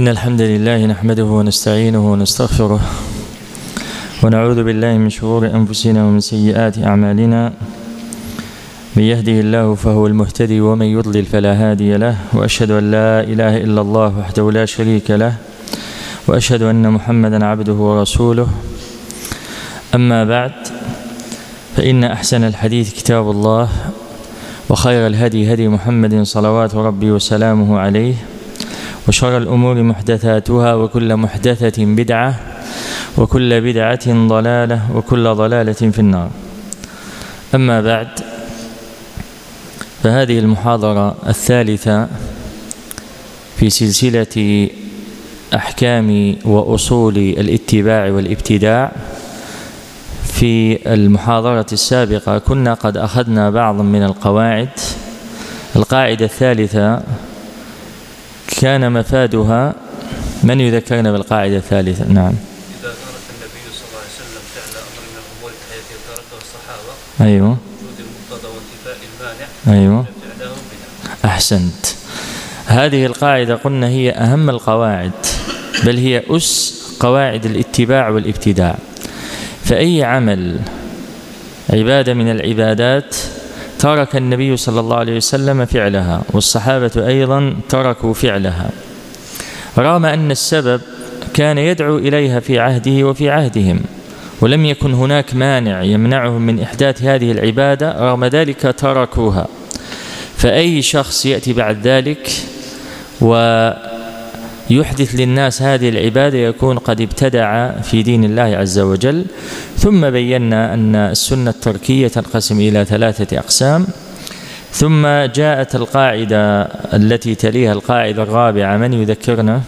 إن الحمد لله نحمده ونستعينه ونستغفره ونعوذ بالله من شرور أنفسنا ومن سيئات أعمالنا. من يهده الله فهو المهتدي ومن يضلل فلا هادي له وأشهد أن لا إله إلا الله وحده لا شريك له وأشهد أن محمدا عبده ورسوله. أما بعد فإن أحسن الحديث كتاب الله وخير الهدي هدي محمد صلوات ربي وسلامه عليه. وشر الأمور محدثاتها وكل محدثة بدعة وكل بدعة ضلالة وكل ضلالة في النار. أما بعد فهذه المحاضرة الثالثة في سلسلة أحكام وأصول الاتباع والابتداع في المحاضرة السابقة كنا قد أخذنا بعضا من القواعد. القاعدة الثالثة كان مفادها من يذكرنا بالقاعدة الثالثة؟ نعم. إذا ترك النبي صلى الله عليه وسلم فعل أمر من الأمور الحياتية تركه الصحابة أيوة. وجود المقتضى وانتفاء المانع بدعة. أحسنت. هذه القاعدة قلنا هي أهم القواعد بل هي أس قواعد الاتباع والابتداع. فأي عمل عبادة من العبادات ترك النبي صلى الله عليه وسلم فعلها والصحابة أيضا تركوا فعلها. رغم أن السبب كان يدعو إليها في عهده وفي عهدهم ولم يكن هناك مانع يمنعهم من إحداث هذه العبادة رغم ذلك تركوها. فأي شخص يأتي بعد ذلك ويحدث للناس هذه العبادة يكون قد ابتدع في دين الله عز وجل ثم بينا أن السنة التركية تنقسم إلى ثلاثة أقسام ثم جاءت القاعدة التي تليها القاعدة الرابعة من يذكرنا؟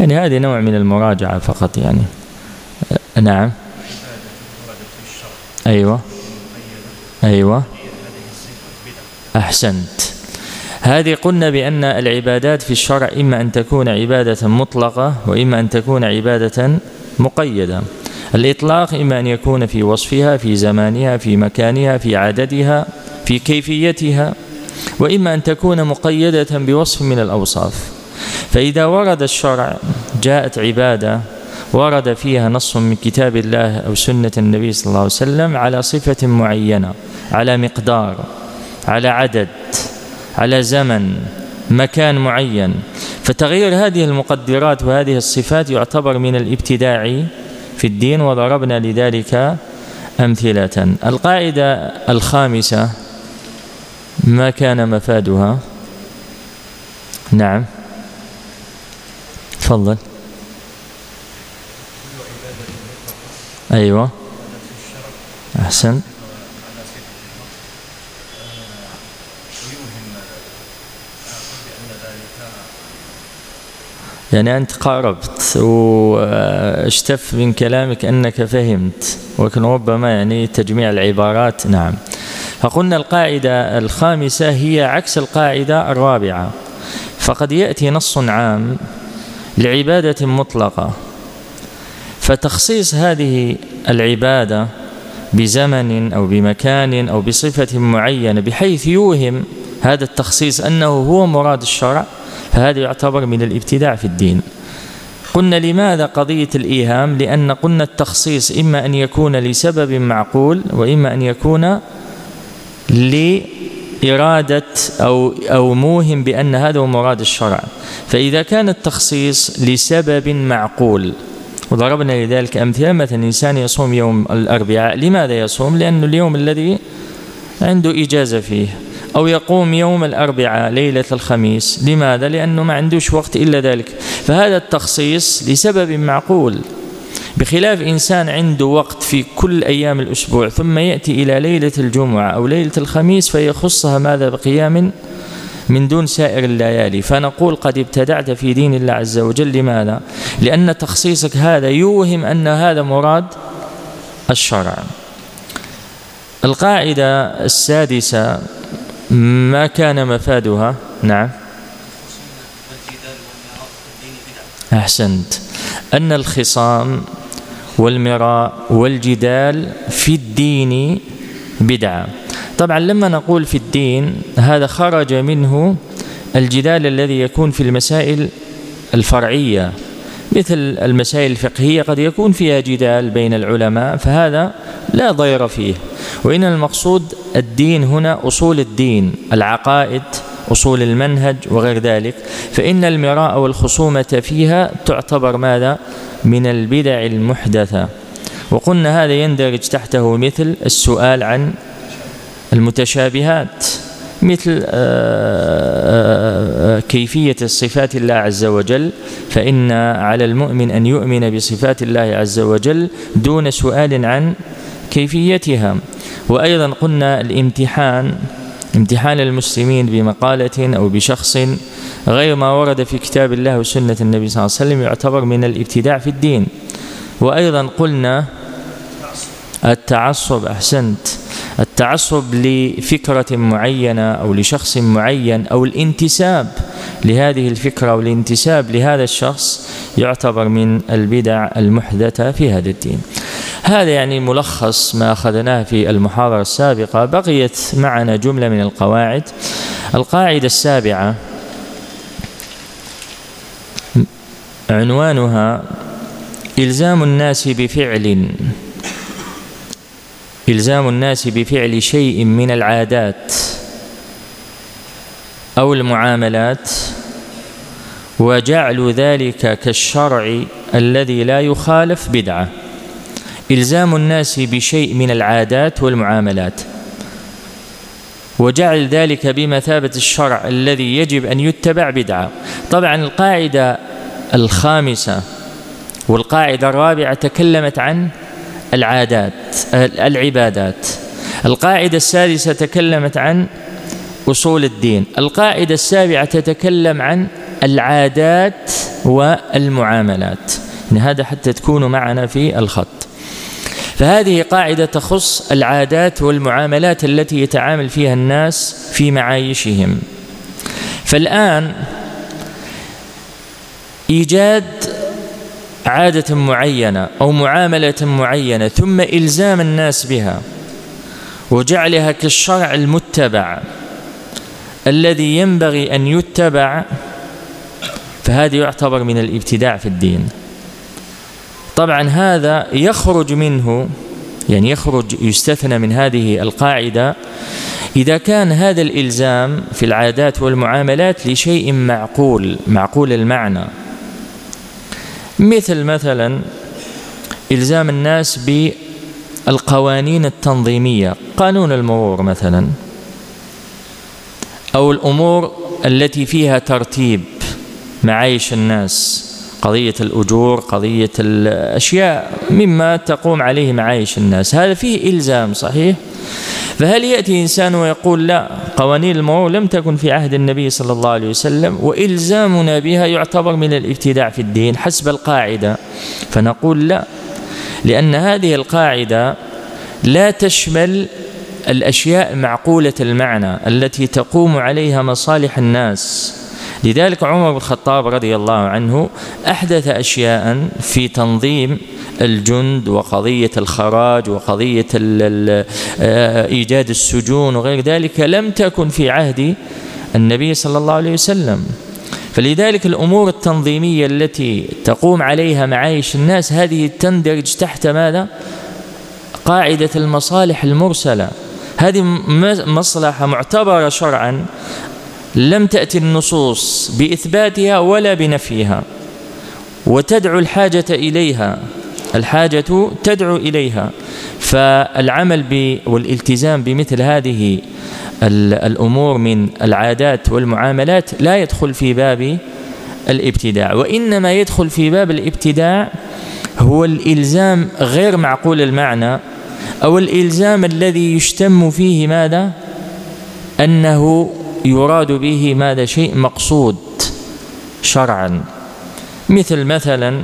يعني هذه نوع من المراجعة فقط يعني. نعم. أيوة. أيوة. أحسنت. هذه قلنا بأن العبادات في الشرع إما أن تكون عبادة مطلقة وإما أن تكون عبادة مقيدة. الإطلاق إما أن يكون في وصفها في زمانها في مكانها في عددها في كيفيتها وإما أن تكون مقيدة بوصف من الأوصاف. فإذا ورد الشرع جاءت عبادة ورد فيها نص من كتاب الله أو سنة النبي صلى الله عليه وسلم على صفة معينة على مقدار على عدد. على زمن مكان معين. فتغيير هذه المقدرات وهذه الصفات يعتبر من الابتداع في الدين وضربنا لذلك أمثلة. القاعدة الخامسة ما كان مفادها؟ نعم. تفضل. أيوة. أحسن. يعني أنت قاربت واشتف من كلامك أنك فهمت ولكن ربما يعني تجميع العبارات. نعم. فقلنا القاعدة الخامسة هي عكس القاعدة الرابعة. فقد يأتي نص عام لعبادة مطلقة. فتخصيص هذه العبادة بزمن أو بمكان أو بصفة معينة بحيث يوهم هذا التخصيص أنه هو مراد الشرع فهذا يعتبر من الابتداع في الدين. قلنا لماذا قضية الإيهام؟ لأن قلنا التخصيص إما أن يكون لسبب معقول وإما أن يكون لإرادة أو, أو موهم بأن هذا هو مراد الشرع. فإذا كان التخصيص لسبب معقول وضربنا لذلك أمثلة مثلا إنسان يصوم يوم الأربعاء لماذا يصوم؟ لأنه اليوم الذي عنده إجازة فيه. أو يقوم يوم الأربعاء ليلة الخميس. لماذا؟ لأنه ما عندوش وقت إلا ذلك. فهذا التخصيص لسبب معقول. بخلاف إنسان عنده وقت في كل أيام الأسبوع ثم يأتي إلى ليلة الجمعة أو ليلة الخميس فيخصها ماذا بقيام من دون سائر الليالي. فنقول قد ابتدعت في دين الله عز وجل. لماذا؟ لأن تخصيصك هذا يوهم أن هذا مراد الشرع. القاعدة السادسة ما كان مفادها؟ نعم. أحسنت. أن الخصام والمراء والجدال في الدين بدعة. طبعا لما نقول في الدين هذا خرج منه الجدال الذي يكون في المسائل الفرعية. مثل المسائل الفقهية قد يكون فيها جدال بين العلماء فهذا لا ضير فيه. وإن المقصود الدين هنا أصول الدين العقائد أصول المنهج وغير ذلك. فإن المراء والخصومة فيها تعتبر ماذا؟ من البدع المحدثة. وقلنا هذا يندرج تحته مثل السؤال عن المتشابهات. مثل آه، آه، كيفية صفات الله عز وجل فإن على المؤمن أن يؤمن بصفات الله عز وجل دون سؤال عن كيفيتها. وأيضا قلنا الامتحان امتحان المسلمين بمقالة أو بشخص غير ما ورد في كتاب الله وسنة النبي صلى الله عليه وسلم يعتبر من الابتداع في الدين. وأيضا قلنا التعصب أحسنت. التعصب لفكرة معينة أو لشخص معين أو الانتساب لهذه الفكرة أو الانتساب لهذا الشخص يعتبر من البدع المحدثة في هذا الدين. هذا يعني ملخص ما أخذناه في المحاضرة السابقة. بقيت معنا جملة من القواعد. القاعدة السابعة عنوانها إلزام الناس بفعل. إلزام الناس بفعل شيء من العادات أو المعاملات وجعل ذلك كالشرع الذي لا يخالف بدعة. إلزام الناس بشيء من العادات والمعاملات وجعل ذلك بمثابة الشرع الذي يجب أن يتبع بدعة. طبعا القاعدة الخامسة والقاعدة الرابعة تكلمت عن العادات العبادات. القاعدة السادسة تكلمت عن أصول الدين. القاعدة السابعة تتكلم عن العادات والمعاملات. يعني هذا حتى تكونوا معنا في الخط. فهذه قاعدة تخص العادات والمعاملات التي يتعامل فيها الناس في معايشهم. فالآن إيجاد عادة معينة أو معاملة معينة ثم إلزام الناس بها وجعلها كالشرع المتبع الذي ينبغي أن يتبع فهذا يعتبر من الابتداع في الدين. طبعا هذا يخرج منه يعني يخرج يستثنى من هذه القاعدة إذا كان هذا الإلزام في العادات والمعاملات لشيء معقول معقول المعنى. مثل مثلا إلزام الناس بالقوانين التنظيمية قانون المرور مثلا أو الأمور التي فيها ترتيب معايش الناس قضية الأجور قضية الأشياء مما تقوم عليه معايش الناس. هذا فيه إلزام صحيح؟ فهل يأتي إنسان ويقول لا؟ قوانين المرور لم تكن في عهد النبي صلى الله عليه وسلم وإلزامنا بها يعتبر من الابتداع في الدين حسب القاعدة. فنقول لا لأن هذه القاعدة لا تشمل الأشياء معقولة المعنى التي تقوم عليها مصالح الناس. لذلك عمر بن الخطاب رضي الله عنه أحدث أشياء في تنظيم الجند وقضية الخراج وقضية آه، إيجاد السجون وغير ذلك لم تكن في عهد النبي صلى الله عليه وسلم فلذلك الأمور التنظيمية التي تقوم عليها معايش الناس هذه تندرج تحت ماذا؟ قاعدة المصالح المرسلة هذه مصلحة معتبرة شرعا لم تأتي النصوص بإثباتها ولا بنفيها وتدعو الحاجة إليها الحاجة تدعو إليها. فالعمل ب والالتزام بمثل هذه الأمور من العادات والمعاملات لا يدخل في باب الابتداع. وإنما يدخل في باب الابتداع هو الإلزام غير معقول المعنى أو الإلزام الذي يشتم فيه ماذا؟ أنه يراد به ماذا شيء مقصود شرعا. مثل مثلا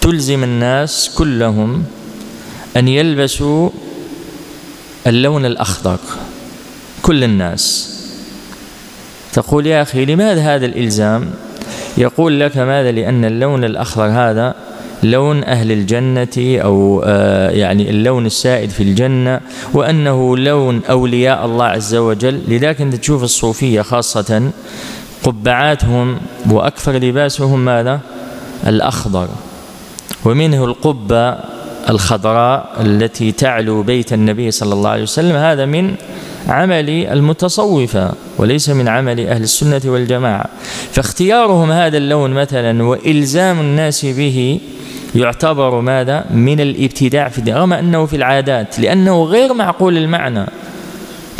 تلزم الناس كلهم أن يلبسوا اللون الأخضر كل الناس. تقول يا أخي لماذا هذا الإلزام؟ يقول لك ماذا؟ لأن اللون الأخضر هذا لون أهل الجنة أو آه، يعني اللون السائد في الجنة وأنه لون أولياء الله عز وجل. لذلك أنت تشوف الصوفية خاصة قبعاتهم وأكثر لباسهم ماذا؟ الأخضر. ومنه القبة الخضراء التي تعلو بيت النبي صلى الله عليه وسلم. هذا من عمل المتصوفة وليس من عمل أهل السنة والجماعة. فاختيارهم هذا اللون مثلا وإلزام الناس به يعتبر ماذا؟ من الابتداع في الدين رغم أنه في العادات لأنه غير معقول المعنى.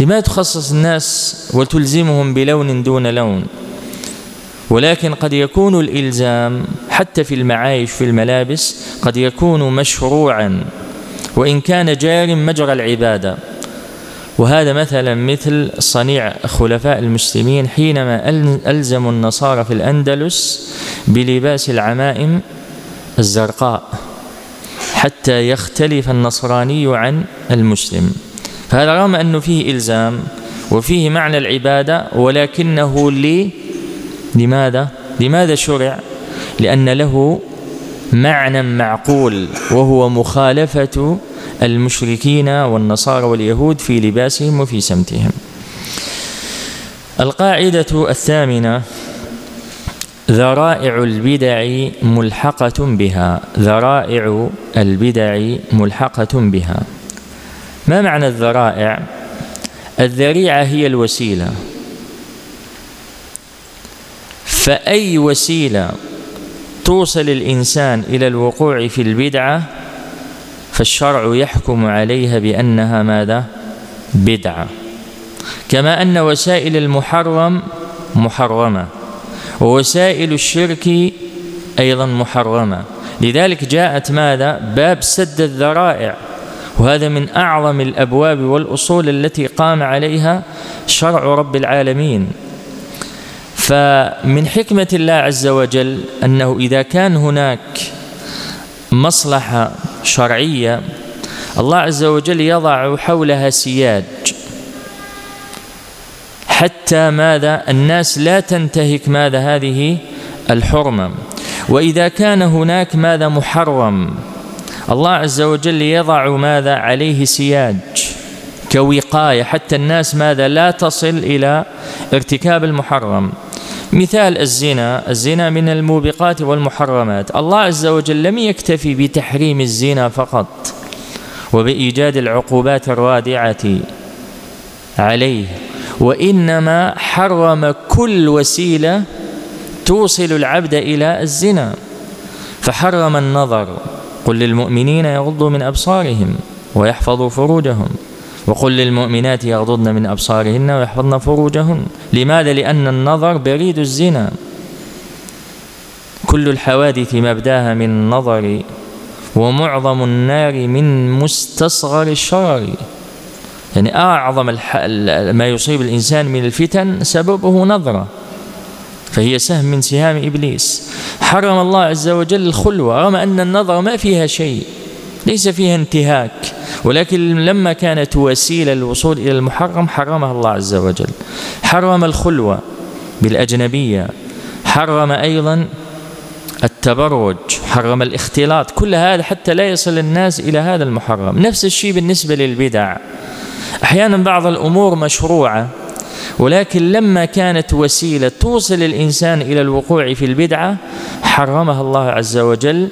لما تخصص الناس وتلزمهم بلون دون لون؟ ولكن قد يكون الإلزام حتى في المعايش في الملابس قد يكون مشروعا وإن كان جار مجرى العبادة. وهذا مثلا مثل صنيع خلفاء المسلمين حينما ألزموا النصارى في الأندلس بلباس العمائم الزرقاء حتى يختلف النصراني عن المسلم فهذا رغم أنه فيه إلزام وفيه معنى العبادة ولكنه لي لماذا؟ لماذا شرع؟ لأن له معنى معقول وهو مخالفة المشركين والنصارى واليهود في لباسهم وفي سمتهم القاعدة الثامنة ذرائع البدع ملحقة بها. ذرائع البدع ملحقة بها. ما معنى الذرائع؟ الذريعة هي الوسيلة. فأي وسيلة توصل الإنسان إلى الوقوع في البدعة؟ فالشرع يحكم عليها بأنها ماذا؟ بدعة. كما أن وسائل المحرم محرمة. ووسائل الشرك أيضا محرمة. لذلك جاءت ماذا؟ باب سد الذرائع. وهذا من أعظم الأبواب والأصول التي قام عليها شرع رب العالمين. فمن حكمة الله عز وجل أنه إذا كان هناك مصلحة شرعية الله عز وجل يضع حولها سياج حتى ماذا؟ الناس لا تنتهك ماذا هذه؟ الحرمة. وإذا كان هناك ماذا محرم؟ الله عز وجل يضع ماذا؟ عليه سياج كوقاية. حتى الناس ماذا؟ لا تصل إلى ارتكاب المحرم. مثال الزنا. الزنا من الموبقات والمحرمات. الله عز وجل لم يكتفي بتحريم الزنا فقط وبإيجاد العقوبات الرادعة عليه. وإنما حرم كل وسيلة توصل العبد إلى الزنا. فحرم النظر. قل للمؤمنين يغضوا من أبصارهم ويحفظوا فروجهم. وقل للمؤمنات يغضضن من أبصارهن ويحفظن فروجهن. لماذا؟ لأن النظر بريد الزنا. كل الحوادث مبداها من النظر ومعظم النار من مستصغر الشرر. يعني أعظم ما يصيب الإنسان من الفتن سببه نظرة فهي سهم من سهام إبليس. حرم الله عز وجل الخلوة رغم أن النظر ما فيها شيء ليس فيها انتهاك ولكن لما كانت وسيلة للوصول إلى المحرم حرمها الله عز وجل. حرم الخلوة بالأجنبية حرم أيضا التبرج حرم الاختلاط كل هذا حتى لا يصل الناس إلى هذا المحرم. نفس الشيء بالنسبة للبدع. أحيانا بعض الأمور مشروعة ولكن لما كانت وسيلة توصل الإنسان إلى الوقوع في البدعة حرمها الله عز وجل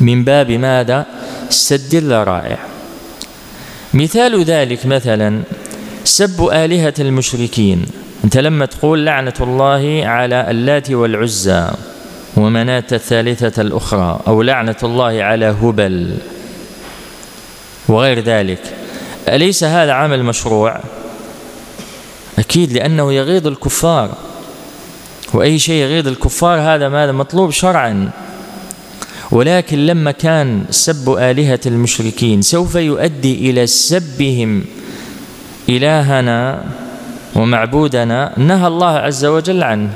من باب ماذا؟ سد الذرائع. مثال ذلك مثلا سب آلهة المشركين. أنت لما تقول لعنة الله على اللات والعزى ومناة الثالثة الأخرى أو لعنة الله على هبل وغير ذلك أليس هذا عمل مشروع؟ أكيد لأنه يغيظ الكفار. وأي شيء يغيظ الكفار هذا ماذا مطلوب شرعا. ولكن لما كان سب آلهة المشركين سوف يؤدي إلى سبهم إلهنا ومعبودنا نهى الله عز وجل عنه.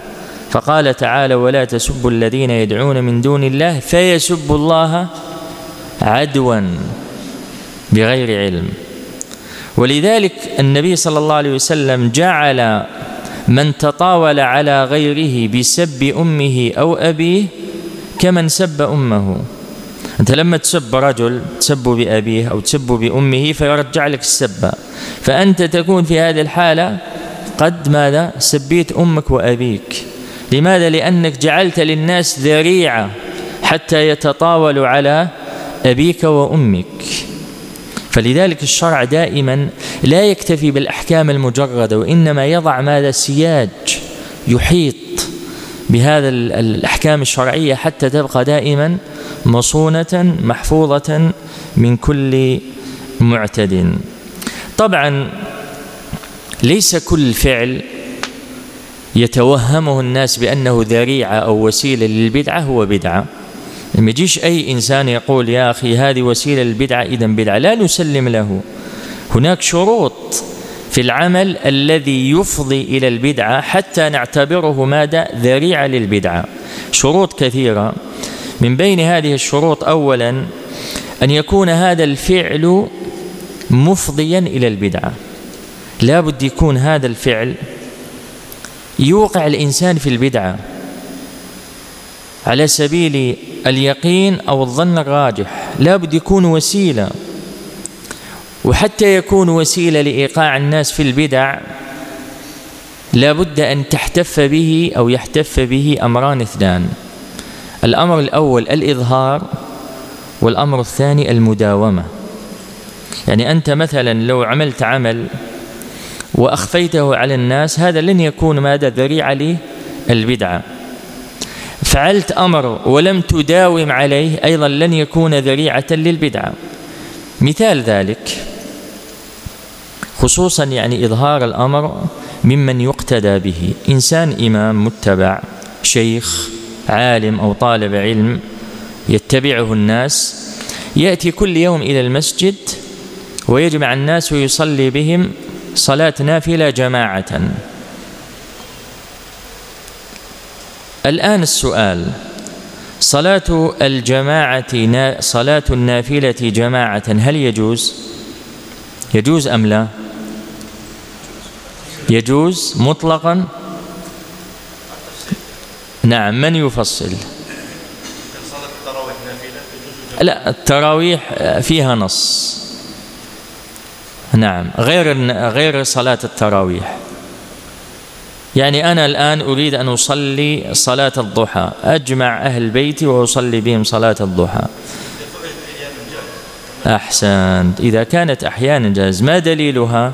فقال تعالى ولا تسبوا الذين يدعون من دون الله فيسبوا الله عدوا بغير علم. ولذلك النبي صلى الله عليه وسلم جعل من تطاول على غيره بسب أمه أو أبيه كمن سب أمه. أنت لما تسب رجل تسب بأبيه أو تسب بأمه فيرجع لك السب. فأنت تكون في هذه الحالة قد ماذا؟ سبيت أمك وأبيك. لماذا؟ لأنك جعلت للناس ذريعة حتى يتطاولوا على أبيك وأمك. فلذلك الشرع دائما لا يكتفي بالأحكام المجردة وإنما يضع ماذا سياج يحيط بهذا الأحكام الشرعية حتى تبقى دائما مصونة محفوظة من كل معتد. طبعا ليس كل فعل يتوهمه الناس بأنه ذريعة أو وسيلة للبدعة هو بدعة. لما يجيش أي إنسان يقول يا أخي هذه وسيلة للبدعة إذا بدعة لا نسلم له. هناك شروط في العمل الذي يفضي إلى البدعة حتى نعتبره ماذا ذريعة للبدعة. شروط كثيرة. من بين هذه الشروط أولا أن يكون هذا الفعل مفضيا إلى البدعة. لا بد يكون هذا الفعل يوقع الإنسان في البدعة. على سبيل اليقين أو الظن الراجح لا بد يكون وسيلة. وحتى يكون وسيلة لإيقاع الناس في البدع لا بد أن تحتف به أو يحتف به أمران اثنان. الأمر الأول الإظهار والأمر الثاني المداومة. يعني أنت مثلا لو عملت عمل وأخفيته على الناس هذا لن يكون ماذا ذريعة للبدعة. فعلت أمر ولم تداوم عليه أيضا لن يكون ذريعة للبدعة مثال ذلك خصوصا يعني إظهار الأمر ممن يقتدى به. إنسان إمام متبع شيخ عالم أو طالب علم يتبعه الناس يأتي كل يوم إلى المسجد ويجمع الناس ويصلي بهم صلاة نافلة جماعة. الآن السؤال. صلاة الجماعة صلاة النافلة جماعة هل يجوز؟ يجوز أم لا؟ يجوز مطلقا؟ نعم من يفصل؟ لا التراويح فيها نص. نعم غير غير صلاة التراويح. يعني أنا الآن أريد أن أصلي صلاة الضحى أجمع أهل بيتي وأصلي بهم صلاة الضحى. أحسنت. إذا كانت أحيانا جاز ما دليلها؟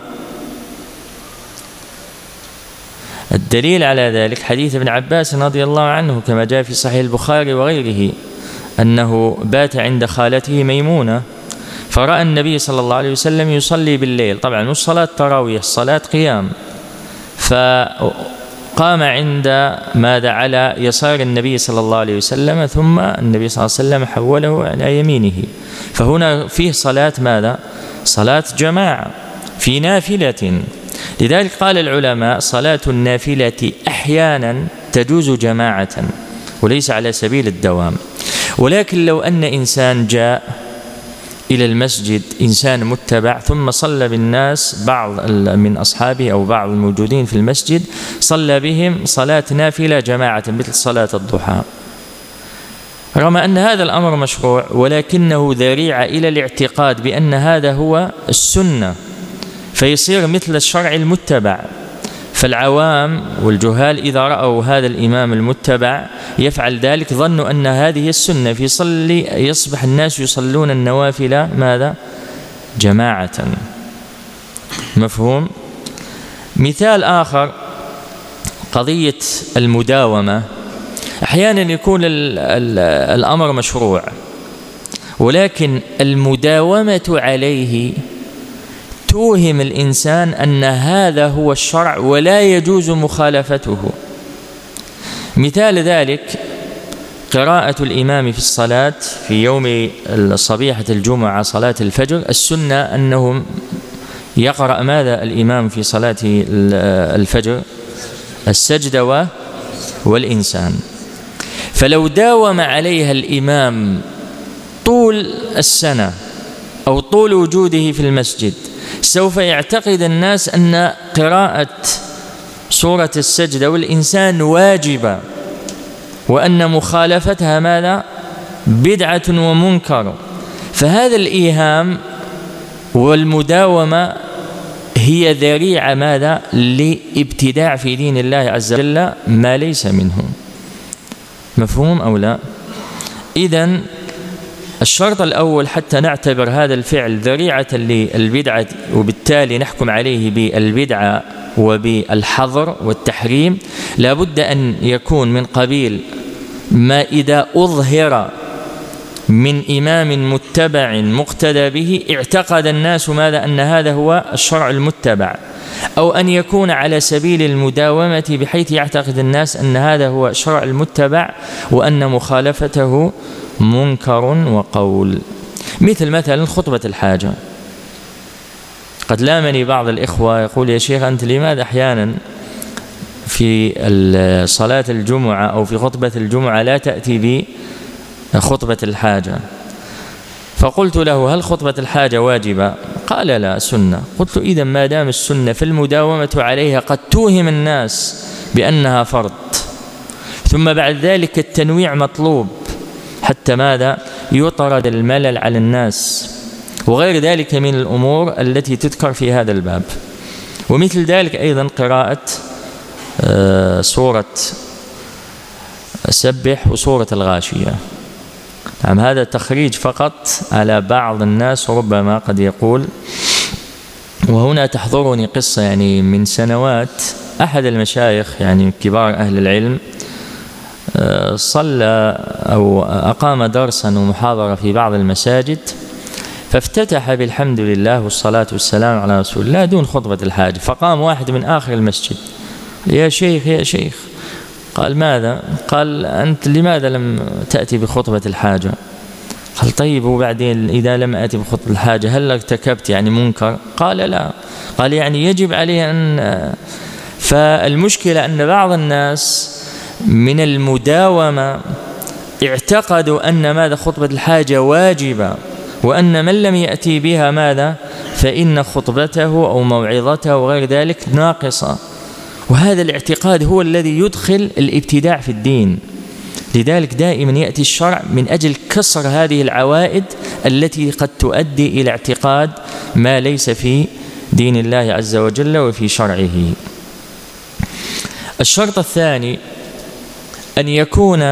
الدليل على ذلك حديث ابن عباس رضي الله عنه كما جاء في صحيح البخاري وغيره أنه بات عند خالته ميمونة فرأى النبي صلى الله عليه وسلم يصلي بالليل. طبعا مش صلاة تراويح صلاة قيام. فقام عند ماذا على يسار النبي صلى الله عليه وسلم ثم النبي صلى الله عليه وسلم حوله على يمينه. فهنا فيه صلاة ماذا؟ صلاة جماعة في نافلة. لذلك قال العلماء صلاة النافلة أحيانا تجوز جماعة وليس على سبيل الدوام. ولكن لو أن إنسان جاء إلى المسجد إنسان متبع ثم صلى بالناس بعض من أصحابه أو بعض الموجودين في المسجد صلى بهم صلاة نافلة جماعة مثل صلاة الضحى. رغم أن هذا الأمر مشروع ولكنه ذريعة إلى الاعتقاد بأن هذا هو السنة فيصير مثل الشرع المتبع. فالعوام والجهال إذا رأوا هذا الإمام المتبع يفعل ذلك ظنوا أن هذه السنة في صلي يصبح الناس يصلون النوافل ماذا؟ جماعة. مفهوم؟ مثال آخر قضية المداومة. أحيانا يكون الأمر مشروع ولكن المداومة عليه توهم الإنسان أن هذا هو الشرع ولا يجوز مخالفته. مثال ذلك قراءة الإمام في الصلاة في يوم صبيحة الجمعة صلاة الفجر. السنة أنه يقرأ ماذا الإمام في صلاة الفجر؟ السجدة والإنسان. فلو داوم عليها الإمام طول السنة أو طول وجوده في المسجد. سوف يعتقد الناس أن قراءة سورة السجدة والإنسان واجبة وأن مخالفتها ماذا؟ بدعة ومنكر. فهذا الإيهام والمداومة هي ذريعة ماذا؟ لابتداع في دين الله عز وجل ما ليس منه. مفهوم أو لا؟ إذا الشرط الأول حتى نعتبر هذا الفعل ذريعة للبدعة وبالتالي نحكم عليه بالبدعة وبالحظر والتحريم. لابد أن يكون من قبيل ما إذا أظهر من إمام متبع مقتدى به اعتقد الناس ماذا؟ أن هذا هو الشرع المتبع. أو أن يكون على سبيل المداومة بحيث يعتقد الناس أن هذا هو الشرع المتبع وأن مخالفته منكر وقول. مثل مثلا خطبة الحاجة. قد لامني بعض الإخوة يقول يا شيخ أنت لماذا أحيانا في صلاة الجمعة أو في خطبة الجمعة لا تأتي بخطبة الحاجة؟ فقلت له هل خطبة الحاجة واجبة؟ قال لا سنة قلت إذا ما دام السنة في المداومة عليها قد توهم الناس بأنها فرض. ثم بعد ذلك التنويع مطلوب. حتى ماذا يطرد الملل على الناس. وغير ذلك من الأمور التي تذكر في هذا الباب. ومثل ذلك أيضا قراءة آه، سورة سبح وسورة الغاشية. نعم هذا تخريج فقط على بعض الناس ربما قد يقول وهنا تحضرني قصة يعني من سنوات. أحد المشايخ يعني كبار أهل العلم صلى أو أقام درسا ومحاضرة في بعض المساجد فافتتح بالحمد لله والصلاة والسلام على رسول الله دون خطبة الحاجة فقام واحد من آخر المسجد. يا شيخ يا شيخ. قال ماذا؟ قال أنت لماذا لم تأتي بخطبة الحاجة قال طيب وبعدين إذا لم أتي بخطبة الحاجة هل ارتكبت يعني منكر؟ قال لا. قال يعني يجب عليه أن فالمشكلة أن بعض الناس من المداومة اعتقدوا أن ماذا خطبة الحاجة واجبة وأن من لم يأتي بها ماذا؟ فإن خطبته أو موعظته وغير ذلك ناقصة. وهذا الاعتقاد هو الذي يدخل الابتداع في الدين. لذلك دائما يأتي الشرع من أجل كسر هذه العوائد التي قد تؤدي إلى اعتقاد ما ليس في دين الله عز وجل وفي شرعه. الشرط الثاني أن يكون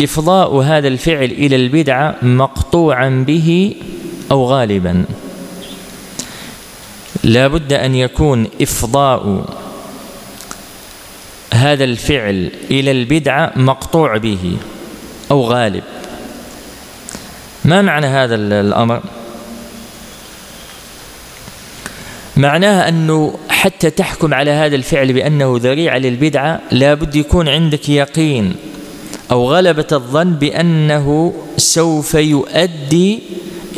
إفضاء هذا الفعل إلى البدعة مقطوعا به أو غالبا. لا بد أن يكون إفضاء هذا الفعل إلى البدعة مقطوع به أو غالب. ما معنى هذا الأمر؟ معناها أنه حتى تحكم على هذا الفعل بأنه ذريعة للبدعة لا بد يكون عندك يقين أو غلبة الظن بأنه سوف يؤدي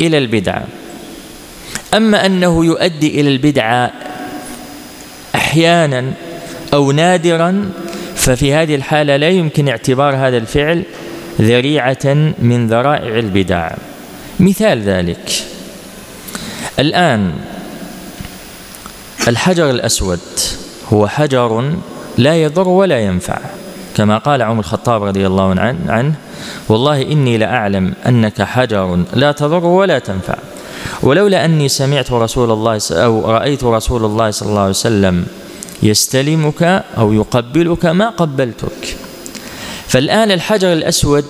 إلى البدعة. أما أنه يؤدي إلى البدعة أحيانا أو نادرا ففي هذه الحالة لا يمكن اعتبار هذا الفعل ذريعة من ذرائع البدع. مثال ذلك. الآن الحجر الأسود هو حجر لا يضر ولا ينفع كما قال عمر الخطاب رضي الله عنه, والله إني لأعلم أنك حجر لا تضر ولا تنفع ولولا أني سمعت رسول الله أو رأيت رسول الله صلى الله عليه وسلم يستلمك أو يقبلك ما قبلتك. فالآن الحجر الأسود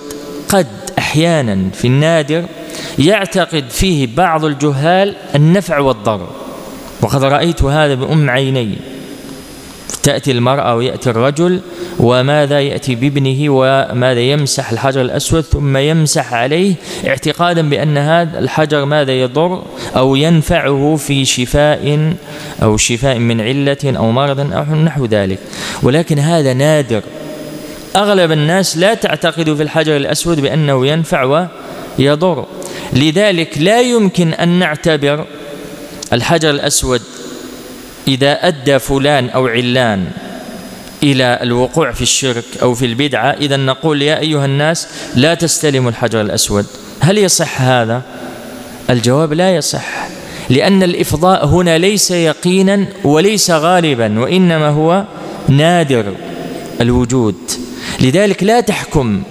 قد أحيانا في النادر يعتقد فيه بعض الجهال النفع والضر وقد رأيت هذا بأم عيني. تأتي المرأة ويأتي الرجل وماذا يأتي بابنه وماذا يمسح الحجر الأسود ثم يمسح عليه اعتقادا بأن هذا الحجر ماذا يضر؟ أو ينفعه في شفاء أو شفاء من علة أو مرض أو نحو ذلك. ولكن هذا نادر. أغلب الناس لا تعتقد في الحجر الأسود بأنه ينفع ويضر. لذلك لا يمكن أن نعتبر الحجر الأسود إذا أدى فلان أو علان إلى الوقوع في الشرك أو في البدعة إذا نقول يا أيها الناس لا تستلموا الحجر الأسود هل يصح هذا؟ الجواب لا يصح لأن الإفضاء هنا ليس يقينا وليس غالبا وإنما هو نادر الوجود لذلك لا تحكم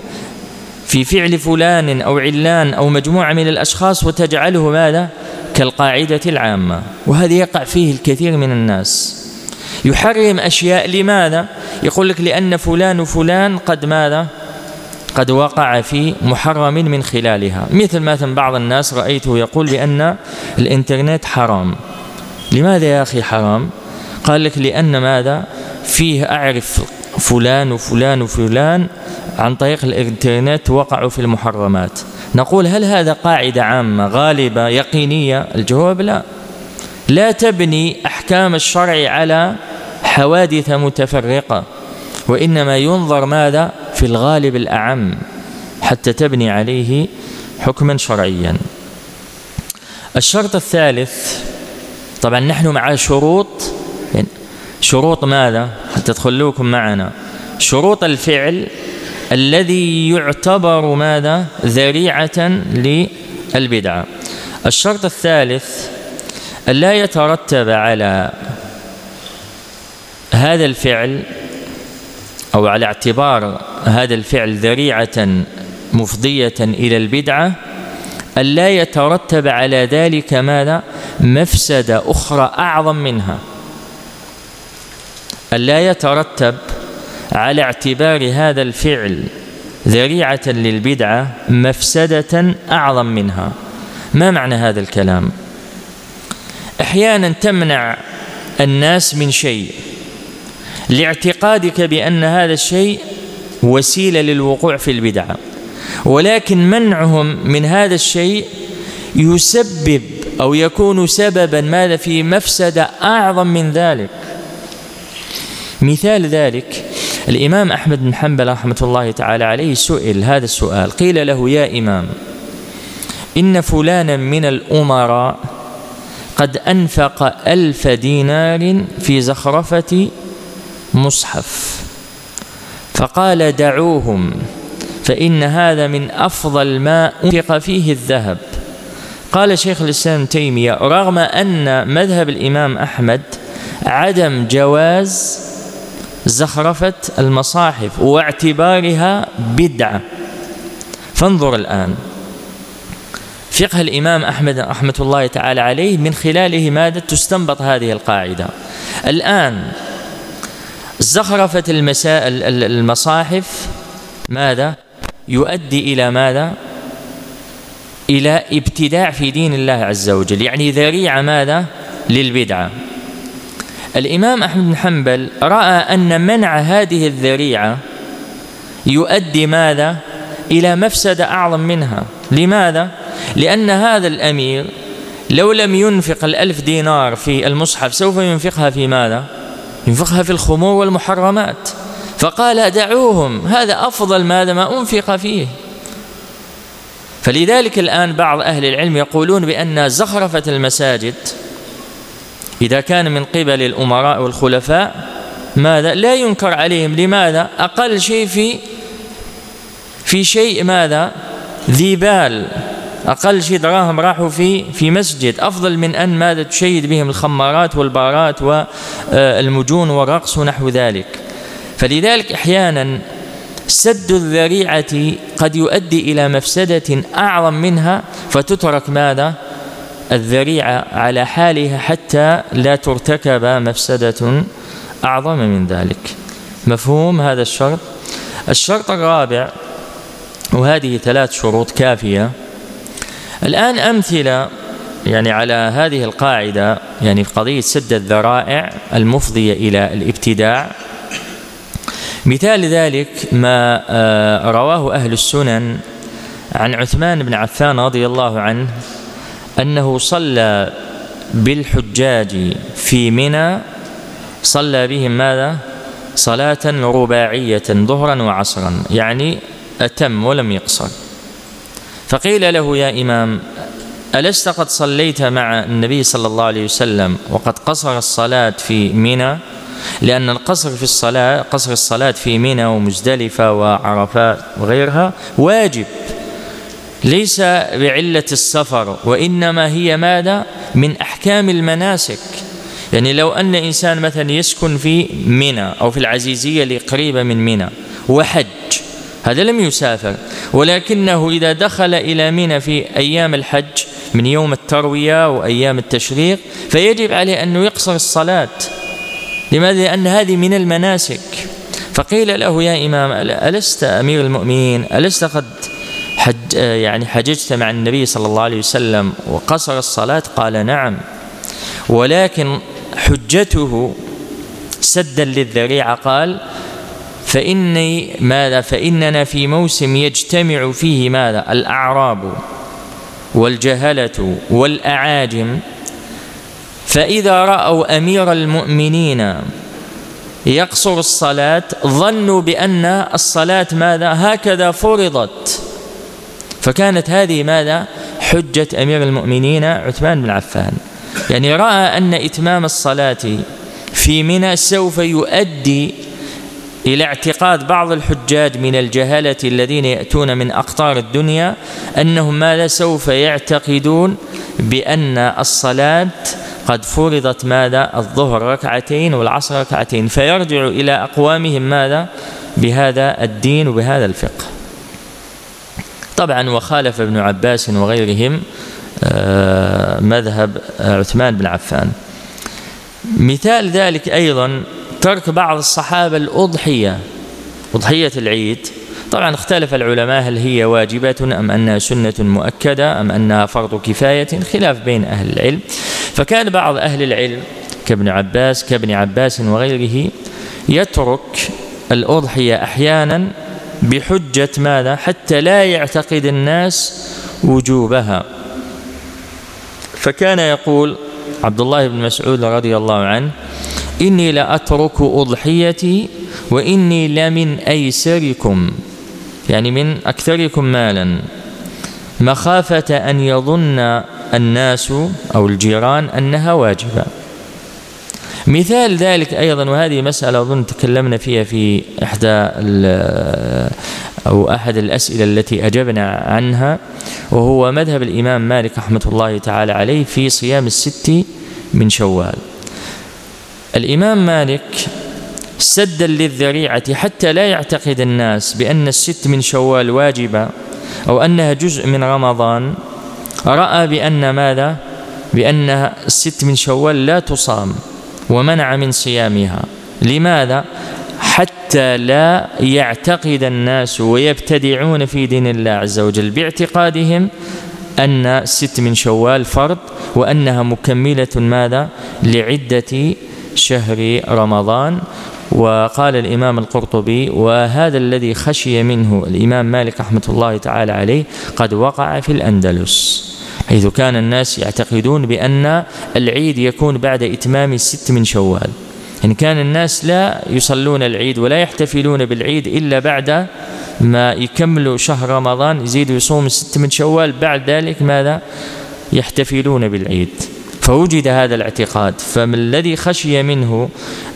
في فعل فلان أو علان أو مجموعة من الأشخاص وتجعله ماذا؟ كالقاعدة العامة وهذا يقع فيه الكثير من الناس يحرم أشياء لماذا؟ يقول لك لأن فلان وفلان قد ماذا؟ قد وقع في محرم من خلالها مثل مثلا بعض الناس رأيته يقول بأن الإنترنت حرام لماذا يا أخي حرام؟ قال لك لأن ماذا؟ فيه أعرف فلان وفلان وفلان عن طريق الإنترنت وقعوا في المحرمات نقول هل هذا قاعدة عامة غالبة يقينية؟ الجواب لا. لا تبني أحكام الشرع على حوادث متفرقة وإنما ينظر ماذا؟ في الغالب الأعم حتى تبني عليه حكما شرعيا. الشرط الثالث طبعا نحن مع شروط يعني شروط ماذا؟ حتى تدخلوكم معنا؟ شروط الفعل الذي يعتبر ماذا؟ ذريعة للبدعة الشرط الثالث ألا يترتب على هذا الفعل أو على اعتبار هذا الفعل ذريعة مفضية إلى البدعة ألا يترتب على ذلك ماذا؟ مفسدة أخرى أعظم منها. ألا يترتب على اعتبار هذا الفعل ذريعة للبدعة مفسدة أعظم منها. ما معنى هذا الكلام؟ أحيانا تمنع الناس من شيء. لاعتقادك بأن هذا الشيء وسيلة للوقوع في البدعة. ولكن منعهم من هذا الشيء يسبب أو يكون سببا ماذا؟ في مفسدة أعظم من ذلك. مثال ذلك الإمام أحمد بن حنبل رحمة الله تعالى عليه سئل هذا السؤال قيل له يا إمام إن فلانا من الأمراء قد أنفق ألف دينار في زخرفة مصحف فقال دعوهم فإن هذا من أفضل ما أنفق فيه الذهب. قال شيخ الإسلام تيمية رغم أن مذهب الإمام أحمد عدم جواز زخرفة المصاحف واعتبارها بدعة. فانظر الآن. فقه الإمام أحمد رحمة الله تعالى عليه من خلاله ماذا؟ تستنبط هذه القاعدة. الآن زخرفة المسائل المصاحف ماذا؟ يؤدي إلى ماذا؟ إلى ابتداع في دين الله عز وجل. يعني ذريعة ماذا؟ للبدعة. الإمام أحمد بن حنبل رأى أن منع هذه الذريعة يؤدي ماذا؟ إلى مفسدة أعظم منها. لماذا؟ لأن هذا الأمير لو لم ينفق الألف دينار في المصحف سوف ينفقها في ماذا؟ ينفقها في الخمور والمحرمات. فقال دعوهم هذا أفضل ماذا؟ ما أنفق فيه. فلذلك الآن بعض أهل العلم يقولون بأن زخرفة المساجد إذا كان من قبل الأمراء والخلفاء ماذا؟ لا ينكر عليهم. لماذا؟ أقل شيء في في شيء ماذا؟ ذي بال. أقل شيء دراهم راحوا في في مسجد. أفضل من أن ماذا؟ تشيد بهم الخمارات والبارات والمجون والرقص ونحو ذلك. فلذلك أحيانا سد الذريعة قد يؤدي إلى مفسدة أعظم منها فتترك ماذا؟ الذريعة على حالها حتى لا ترتكب مفسدة أعظم من ذلك. مفهوم هذا الشرط؟ الشرط الرابع وهذه ثلاث شروط كافية. الآن أمثلة يعني على هذه القاعدة يعني في قضية سد الذرائع المفضية إلى الابتداع. مثال ذلك ما آه، رواه أهل السنن عن عثمان بن عفان رضي الله عنه. أنه صلى بالحجاج في منى صلى بهم ماذا؟ صلاة رباعية ظهرا وعصرا يعني أتم ولم يقصر. فقيل له يا إمام ألست قد صليت مع النبي صلى الله عليه وسلم وقد قصر الصلاة في منى؟ لأن القصر في الصلاة قصر الصلاة في منى ومزدلفة وعرفات وغيرها واجب. ليس بعلة السفر وإنما هي ماذا؟ من أحكام المناسك. يعني لو أن إنسان مثلا يسكن في منى أو في العزيزية اللي قريبة من منى وحج هذا لم يسافر ولكنه إذا دخل إلى منى في أيام الحج من يوم التروية وأيام التشريق فيجب عليه أنه يقصر الصلاة. لماذا؟ لأن هذه من المناسك. فقيل له يا إمام ألست أمير المؤمنين؟ ألست قد حج يعني حججت مع النبي صلى الله عليه وسلم وقصر الصلاة قال نعم. ولكن حجته سدا للذريعة قال فإني ماذا؟ فإننا في موسم يجتمع فيه ماذا؟ الأعراب والجهلة والأعاجم. فإذا رأوا أمير المؤمنين يقصر الصلاة ظنوا بأن الصلاة ماذا؟ هكذا فرضت. فكانت هذه ماذا؟ حجة أمير المؤمنين عثمان بن عفان. يعني رأى أن إتمام الصلاة في منى سوف يؤدي إلى اعتقاد بعض الحجاج من الجهلة الذين يأتون من أقطار الدنيا أنهم ماذا سوف يعتقدون بأن الصلاة قد فرضت ماذا؟ الظهر ركعتين والعصر ركعتين. فيرجع إلى أقوامهم ماذا؟ بهذا الدين وبهذا الفقه. طبعا وخالف ابن عباس وغيرهم آه، مذهب عثمان بن عفان. مثال ذلك أيضا ترك بعض الصحابة الأضحية أضحية العيد. طبعا اختلف العلماء هل هي واجبة أم أنها سنة مؤكدة أم أنها فرض كفاية خلاف بين أهل العلم. فكان بعض أهل العلم كابن عباس كابن عباس وغيره يترك الأضحية أحيانا بحجة ماذا؟ حتى لا يعتقد الناس وجوبها. فكان يقول عبد الله بن مسعود رضي الله عنه إني لأترك أضحيتي وإني لمن أيسركم يعني من أكثركم مالا. مخافة أن يظن الناس أو الجيران أنها واجبة. مثال ذلك أيضا وهذه مسألة أظن تكلمنا فيها في إحدى أو أحد الأسئلة التي أجبنا عنها وهو مذهب الإمام مالك رحمة الله تعالى عليه في صيام الست من شوال الإمام مالك سدا للذريعة حتى لا يعتقد الناس بأن الست من شوال واجبة أو أنها جزء من رمضان رأى بأن ماذا؟ بأن الست من شوال لا تصام ومنع من صيامها لماذا؟ حتى لا يعتقد الناس ويبتدعون في دين الله عز وجل باعتقادهم أن ست من شوال فرض وأنها مكملة ماذا؟ لعدة شهر رمضان وقال الإمام القرطبي وهذا الذي خشي منه الإمام مالك رحمة الله تعالى عليه قد وقع في الأندلس حيث كان الناس يعتقدون بأن العيد يكون بعد إتمام الست من شوال. يعني كان الناس لا يصلون العيد ولا يحتفلون بالعيد إلا بعد ما يكملوا شهر رمضان يزيدوا يصوم الست من شوال بعد ذلك ماذا؟ يحتفلون بالعيد. فوجد هذا الاعتقاد فمن الذي خشي منه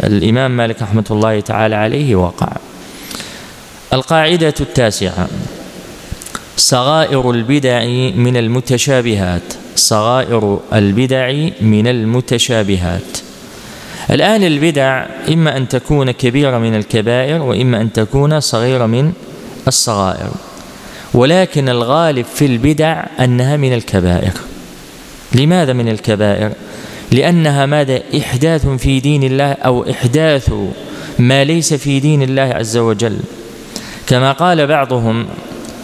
الإمام مالك رحمة الله تعالى عليه وقع. القاعدة التاسعة صغائر البدع من المتشابهات. صغائر البدع من المتشابهات. الآن البدع إما أن تكون كبيرة من الكبائر وإما أن تكون صغيرة من الصغائر. ولكن الغالب في البدع أنها من الكبائر. لماذا من الكبائر؟ لأنها ماذا؟ إحداث في دين الله أو إحداث ما ليس في دين الله عز وجل. كما قال بعضهم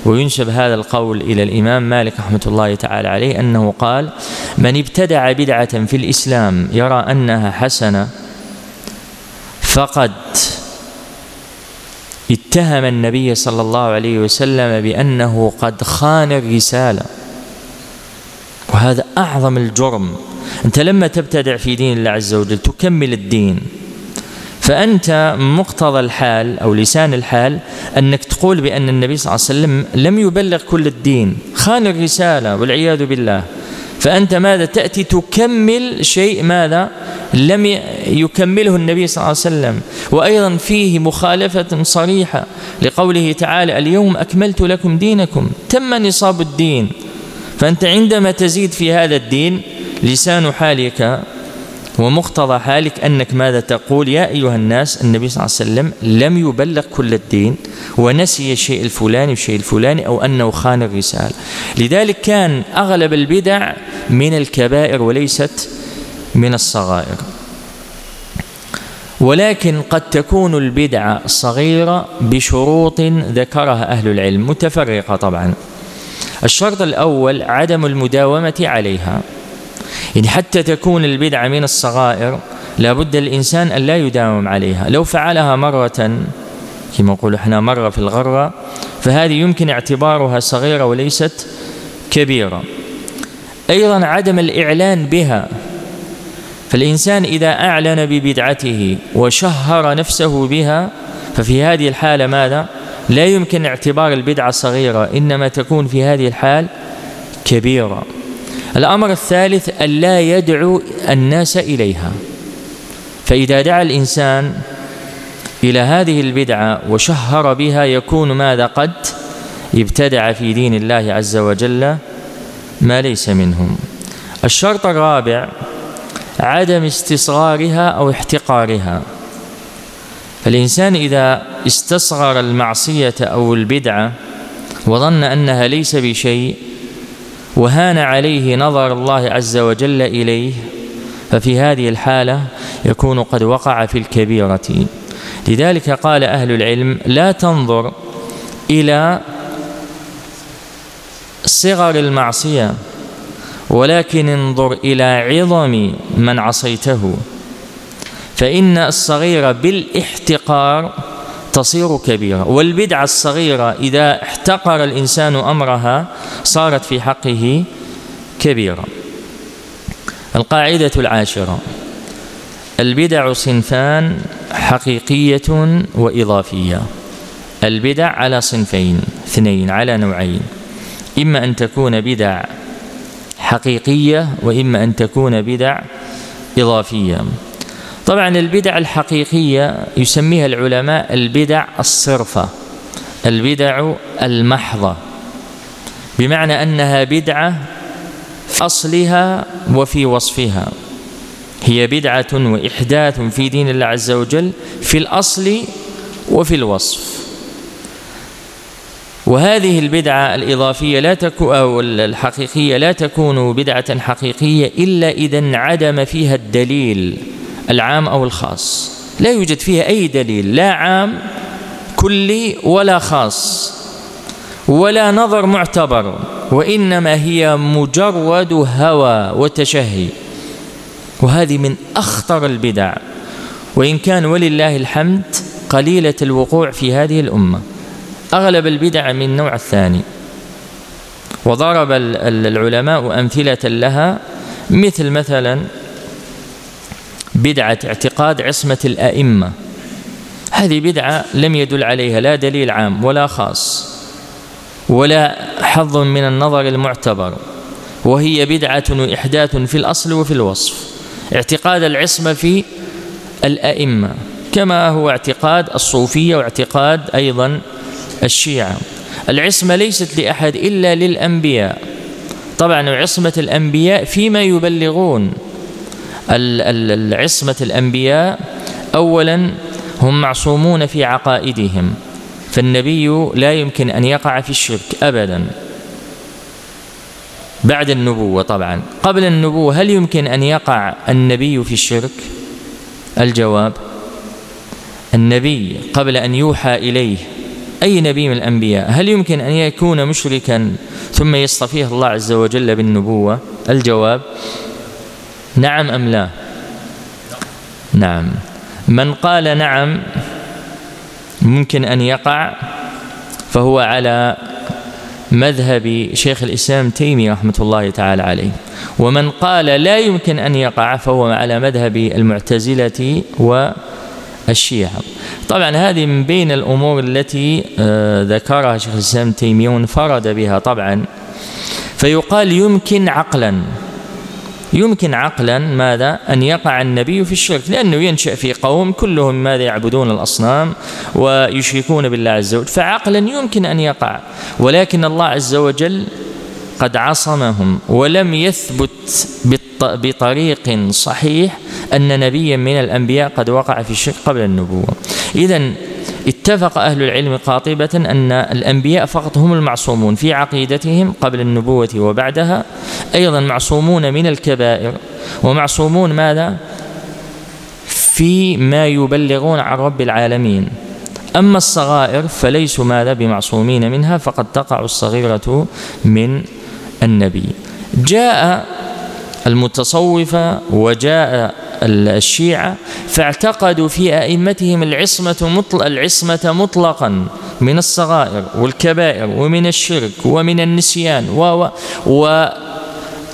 وينسب هذا القول إلى الإمام مالك رحمة الله تعالى عليه أنه قال من ابتدع بدعة في الإسلام يرى أنها حسنة فقد اتهم النبي صلى الله عليه وسلم بأنه قد خان الرسالة. وهذا أعظم الجرم. أنت لما تبتدع في دين الله عز وجل تكمل الدين. فأنت مقتضى الحال أو لسان الحال أنك تقول بأن النبي صلى الله عليه وسلم لم يبلغ كل الدين خان الرسالة والعياذ بالله. فأنت ماذا؟ تأتي تكمل شيء ماذا؟ لم يكمله النبي صلى الله عليه وسلم. وأيضا فيه مخالفة صريحة لقوله تعالى اليوم أكملت لكم دينكم تم نصاب الدين. فأنت عندما تزيد في هذا الدين لسان حالك ومقتضى حالك أنك ماذا تقول؟ يا أيها الناس النبي صلى الله عليه وسلم لم يبلغ كل الدين ونسي الشيء الفلاني والشيء الفلاني أو أنه خان الرسالة. لذلك كان أغلب البدع من الكبائر وليست من الصغائر. ولكن قد تكون البدعة صغيرة بشروط ذكرها أهل العلم متفرقة طبعا. الشرط الأول عدم المداومة عليها. يعني حتى تكون البدعة من الصغائر لابد الإنسان أن لا يداوم عليها. لو فعلها مرة كما نقول إحنا مرة في الغرة فهذه يمكن اعتبارها صغيرة وليست كبيرة. أيضا عدم الإعلان بها. فالإنسان إذا أعلن ببدعته وشهر نفسه بها ففي هذه الحالة ماذا؟ لا يمكن اعتبار البدعة صغيرة إنما تكون في هذه الحال كبيرة. الأمر الثالث ألا يدعو الناس إليها. فإذا دعا الإنسان إلى هذه البدعة وشهر بها يكون ماذا قد؟ ابتدع في دين الله عز وجل ما ليس منهم. الشرط الرابع عدم استصغارها أو احتقارها. فالإنسان إذا استصغر المعصية أو البدعة وظن أنها ليس بشيء وهان عليه نظر الله عز وجل إليه ففي هذه الحالة يكون قد وقع في الكبيرة. لذلك قال أهل العلم لا تنظر إلى صغر المعصية ولكن انظر إلى عظم من عصيته. فإن الصغيرة بالإحتقار تصير كبيرة. والبدعة الصغيرة إذا احتقر الإنسان أمرها صارت في حقه كبيرة. القاعدة العاشرة. البدع صنفان حقيقية وإضافية. البدع على صنفين اثنين على نوعين. إما أن تكون بدع حقيقية وإما أن تكون بدع إضافية. طبعا البدع الحقيقية يسميها العلماء البدع الصرفة البدع المحضة بمعنى أنها بدعة في أصلها وفي وصفها. هي بدعة وإحداث في دين الله عز وجل في الأصل وفي الوصف. وهذه البدعة الإضافية لا تكون أو الحقيقية لا تكون بدعة حقيقية إلا إذا انعدم فيها الدليل. العام أو الخاص. لا يوجد فيها أي دليل لا عام كلي ولا خاص ولا نظر معتبر وإنما هي مجرد هوى وتشهي. وهذه من أخطر البدع. وإن كان ولله الحمد قليلة الوقوع في هذه الأمة. أغلب البدع من النوع الثاني. وضرب العلماء أمثلة لها مثل مثلا بدعة اعتقاد عصمة الأئمة. هذه بدعة لم يدل عليها لا دليل عام ولا خاص ولا حظ من النظر المعتبر وهي بدعة وإحداث في الأصل وفي الوصف. اعتقاد العصمة في الأئمة كما هو اعتقاد الصوفية واعتقاد أيضا الشيعة. العصمة ليست لأحد إلا للأنبياء. طبعا عصمة الأنبياء فيما يبلغون العصمة الأنبياء أولا هم معصومون في عقائدهم فالنبي لا يمكن أن يقع في الشرك أبدا. بعد النبوة طبعا. قبل النبوة هل يمكن أن يقع النبي في الشرك؟ الجواب النبي قبل أن يوحى إليه أي نبي من الأنبياء هل يمكن أن يكون مشركا ثم يصطفيه الله عز وجل بالنبوة؟ الجواب نعم أم لا؟ نعم. من قال نعم ممكن أن يقع فهو على مذهب شيخ الإسلام تيمي رحمة الله تعالى عليه. ومن قال لا يمكن أن يقع فهو على مذهب المعتزلة والشيعة. طبعا هذه من بين الأمور التي آه، ذكرها شيخ الإسلام تيمي وانفرد بها طبعا. فيقال يمكن عقلا. يمكن عقلا ماذا؟ أن يقع النبي في الشرك لأنه ينشأ في قوم كلهم ماذا يعبدون الأصنام ويشركون بالله عز وجل فعقلا يمكن أن يقع. ولكن الله عز وجل قد عصمهم ولم يثبت بطريق صحيح أن نبيا من الأنبياء قد وقع في الشرك قبل النبوة. إذا اتفق أهل العلم قاطبة أن الأنبياء فقط هم المعصومون في عقيدتهم قبل النبوة وبعدها أيضا معصومون من الكبائر. ومعصومون ماذا؟ في ما يبلغون عن رب العالمين. أما الصغائر فليسوا ماذا؟ بمعصومين منها فقد تقع الصغيرة من النبي. جاء المتصوفة وجاء الشيعة فاعتقدوا في أئمتهم العصمة مطلق العصمة مطلقا من الصغائر والكبائر ومن الشرك ومن النسيان و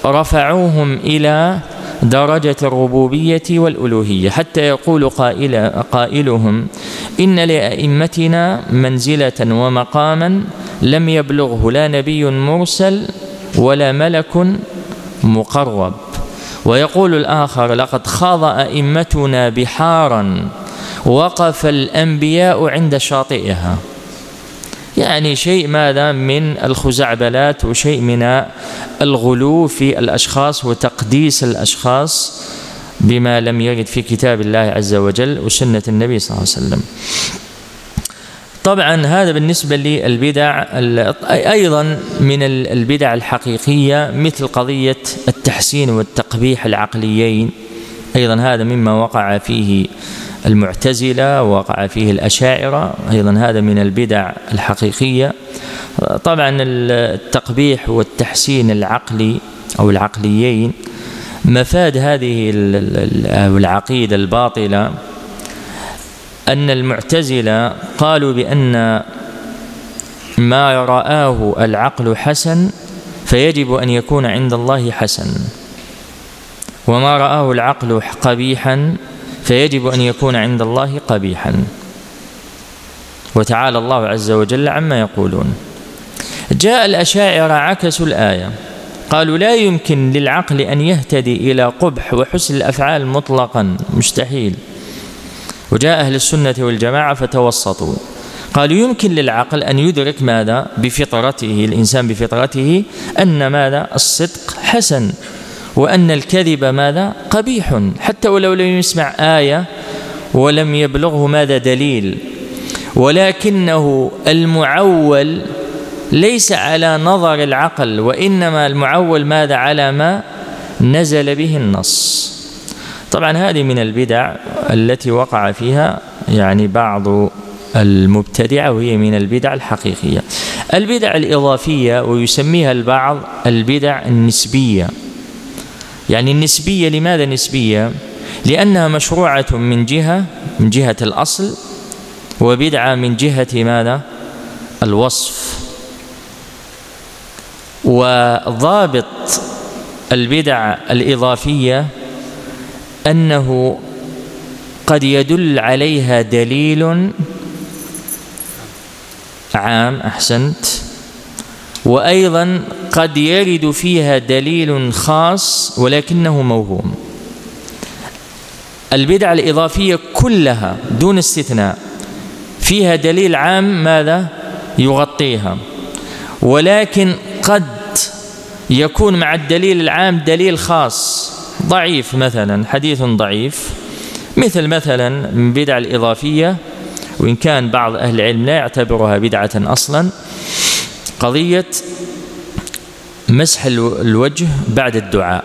ورفعوهم إلى درجة الربوبية والألوهية. حتى يقول قائل قائلهم إن لأئمتنا منزلة ومقاما لم يبلغه لا نبي مرسل ولا ملك مقرب. ويقول الآخر لقد خاض أئمتنا بحارا وقف الأنبياء عند شاطئها. يعني شيء ماذا من الخزعبلات وشيء من الغلو في الأشخاص وتقديس الأشخاص بما لم يرد في كتاب الله عز وجل وسنة النبي صلى الله عليه وسلم. طبعا هذا بالنسبة للبدع أيضا من البدع الحقيقية مثل قضية التحسين والتقبيح العقليين. أيضا هذا مما وقع فيه المعتزلة وقع فيه الأشاعرة. أيضا هذا من البدع الحقيقية. طبعا التقبيح والتحسين العقلي أو العقليين مفاد هذه العقيدة الباطلة أن المعتزلة قالوا بأن ما رآه العقل حسن فيجب أن يكون عند الله حسن. وما رآه العقل قبيحا فيجب أن يكون عند الله قبيحا. وتعالى الله عز وجل عما يقولون. جاء الأشاعرة عكسوا الآية. قالوا لا يمكن للعقل أن يهتدي إلى قبح وحسن الأفعال مطلقا مستحيل. وجاء أهل السنة والجماعة فتوسطوا. قالوا يمكن للعقل أن يدرك ماذا بفطرته الإنسان بفطرته أن ماذا؟ الصدق حسن وأن الكذب ماذا؟ قبيح. حتى ولو لم يسمع آية ولم يبلغه ماذا؟ دليل. ولكنه المعول ليس على نظر العقل وإنما المعول ماذا؟ على ما نزل به النص. طبعا هذه من البدع التي وقع فيها يعني بعض المبتدعة وهي من البدع الحقيقية البدع الإضافية ويسميها البعض البدع النسبية يعني النسبية لماذا نسبية؟ لأنها مشروعة من جهة من جهة الأصل وبدعة من جهة ماذا؟ الوصف وضابط البدع الإضافية أنه قد يدل عليها دليل عام أحسنت. وأيضا قد يرد فيها دليل خاص ولكنه موهوم. البدع الإضافية كلها دون استثناء فيها دليل عام ماذا؟ يغطيها. ولكن قد يكون مع الدليل العام دليل خاص ضعيف مثلا حديث ضعيف. مثل مثلا من بدع الإضافية وإن كان بعض أهل العلم لا يعتبرها بدعة أصلا قضية مسح الوجه بعد الدعاء.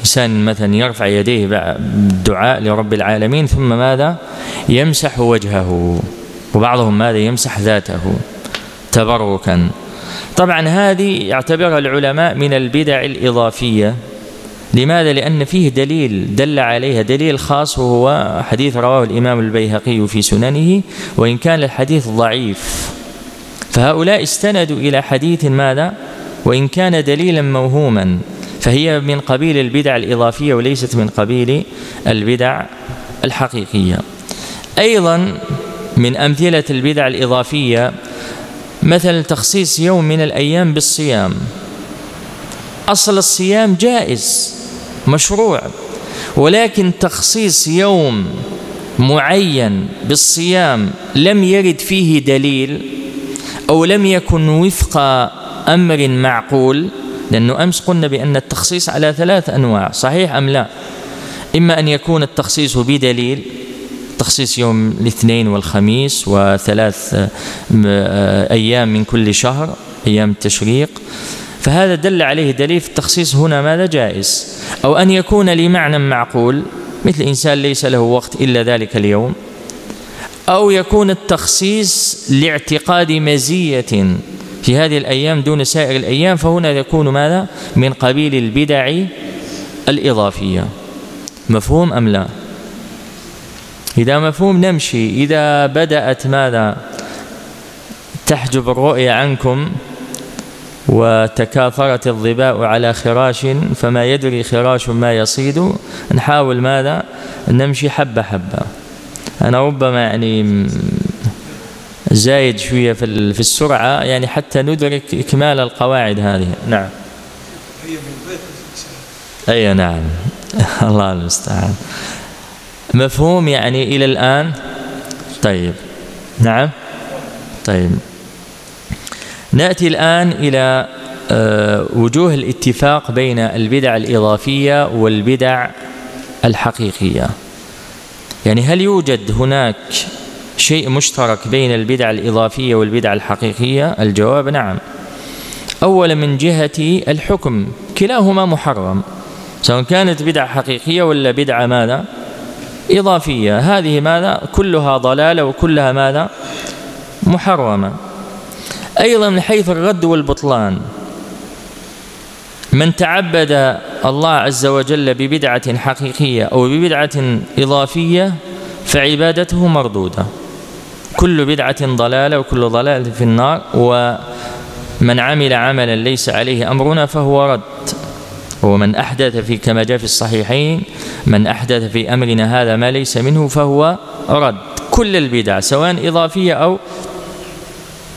إنسان مثلا يرفع يديه بالدعاء لرب العالمين ثم ماذا؟ يمسح وجهه. وبعضهم ماذا؟ يمسح ذاته تبركا. طبعا هذه يعتبرها العلماء من البدع الإضافية. لماذا؟ لأن فيه دليل دل عليها دليل خاص وهو حديث رواه الإمام البيهقي في سننه وإن كان الحديث ضعيف. فهؤلاء استندوا إلى حديث ماذا؟ وإن كان دليلا موهوما. فهي من قبيل البدع الإضافية وليست من قبيل البدع الحقيقية. أيضا من أمثلة البدع الإضافية مثل تخصيص يوم من الأيام بالصيام. أصل الصيام جائز. مشروع ولكن تخصيص يوم معين بالصيام لم يرد فيه دليل أو لم يكن وفق أمر معقول لأنه أمس قلنا بأن التخصيص على ثلاث أنواع صحيح أم لا؟ إما أن يكون التخصيص بدليل تخصيص يوم الاثنين والخميس وثلاث آه، أيام من كل شهر أيام التشريق. فهذا دل عليه دليل في التخصيص هنا ماذا جائز؟ أو أن يكون لمعنى معقول مثل إنسان ليس له وقت إلا ذلك اليوم. أو يكون التخصيص لاعتقاد مزية في هذه الأيام دون سائر الأيام فهنا يكون ماذا؟ من قبيل البدع الإضافية. مفهوم أم لا؟ إذا مفهوم نمشي. إذا بدأت ماذا؟ تحجب الرؤية عنكم وتكاثرت الظباء على خراش فما يدري خراش ما يصيد. نحاول ماذا؟ نمشي حبة حبة. أنا ربما يعني زايد شوية في السرعة يعني حتى ندرك إكمال القواعد هذه. نعم. أي نعم. الله المستعان. مفهوم يعني إلى الآن؟ طيب. نعم؟ طيب. نأتي الآن إلى آه، وجوه الاتفاق بين البدع الإضافية والبدع الحقيقية. يعني هل يوجد هناك شيء مشترك بين البدع الإضافية والبدع الحقيقية؟ الجواب نعم. اولا من جهة الحكم كلاهما محرم سواء كانت بدعه حقيقية ولا بدعه ماذا؟ إضافية. هذه ماذا؟ كلها ضلالة وكلها ماذا؟ محرمة. أيضا من حيث الرد والبطلان. من تعبد الله عز وجل ببدعة حقيقية أو ببدعة إضافية فعبادته مردودة. كل بدعة ضلالة وكل ضلالة في النار ومن عمل عملا ليس عليه أمرنا فهو رد. ومن أحدث في كما جاء في الصحيحين من أحدث في أمرنا هذا ما ليس منه فهو رد. كل البدع سواء إضافية أو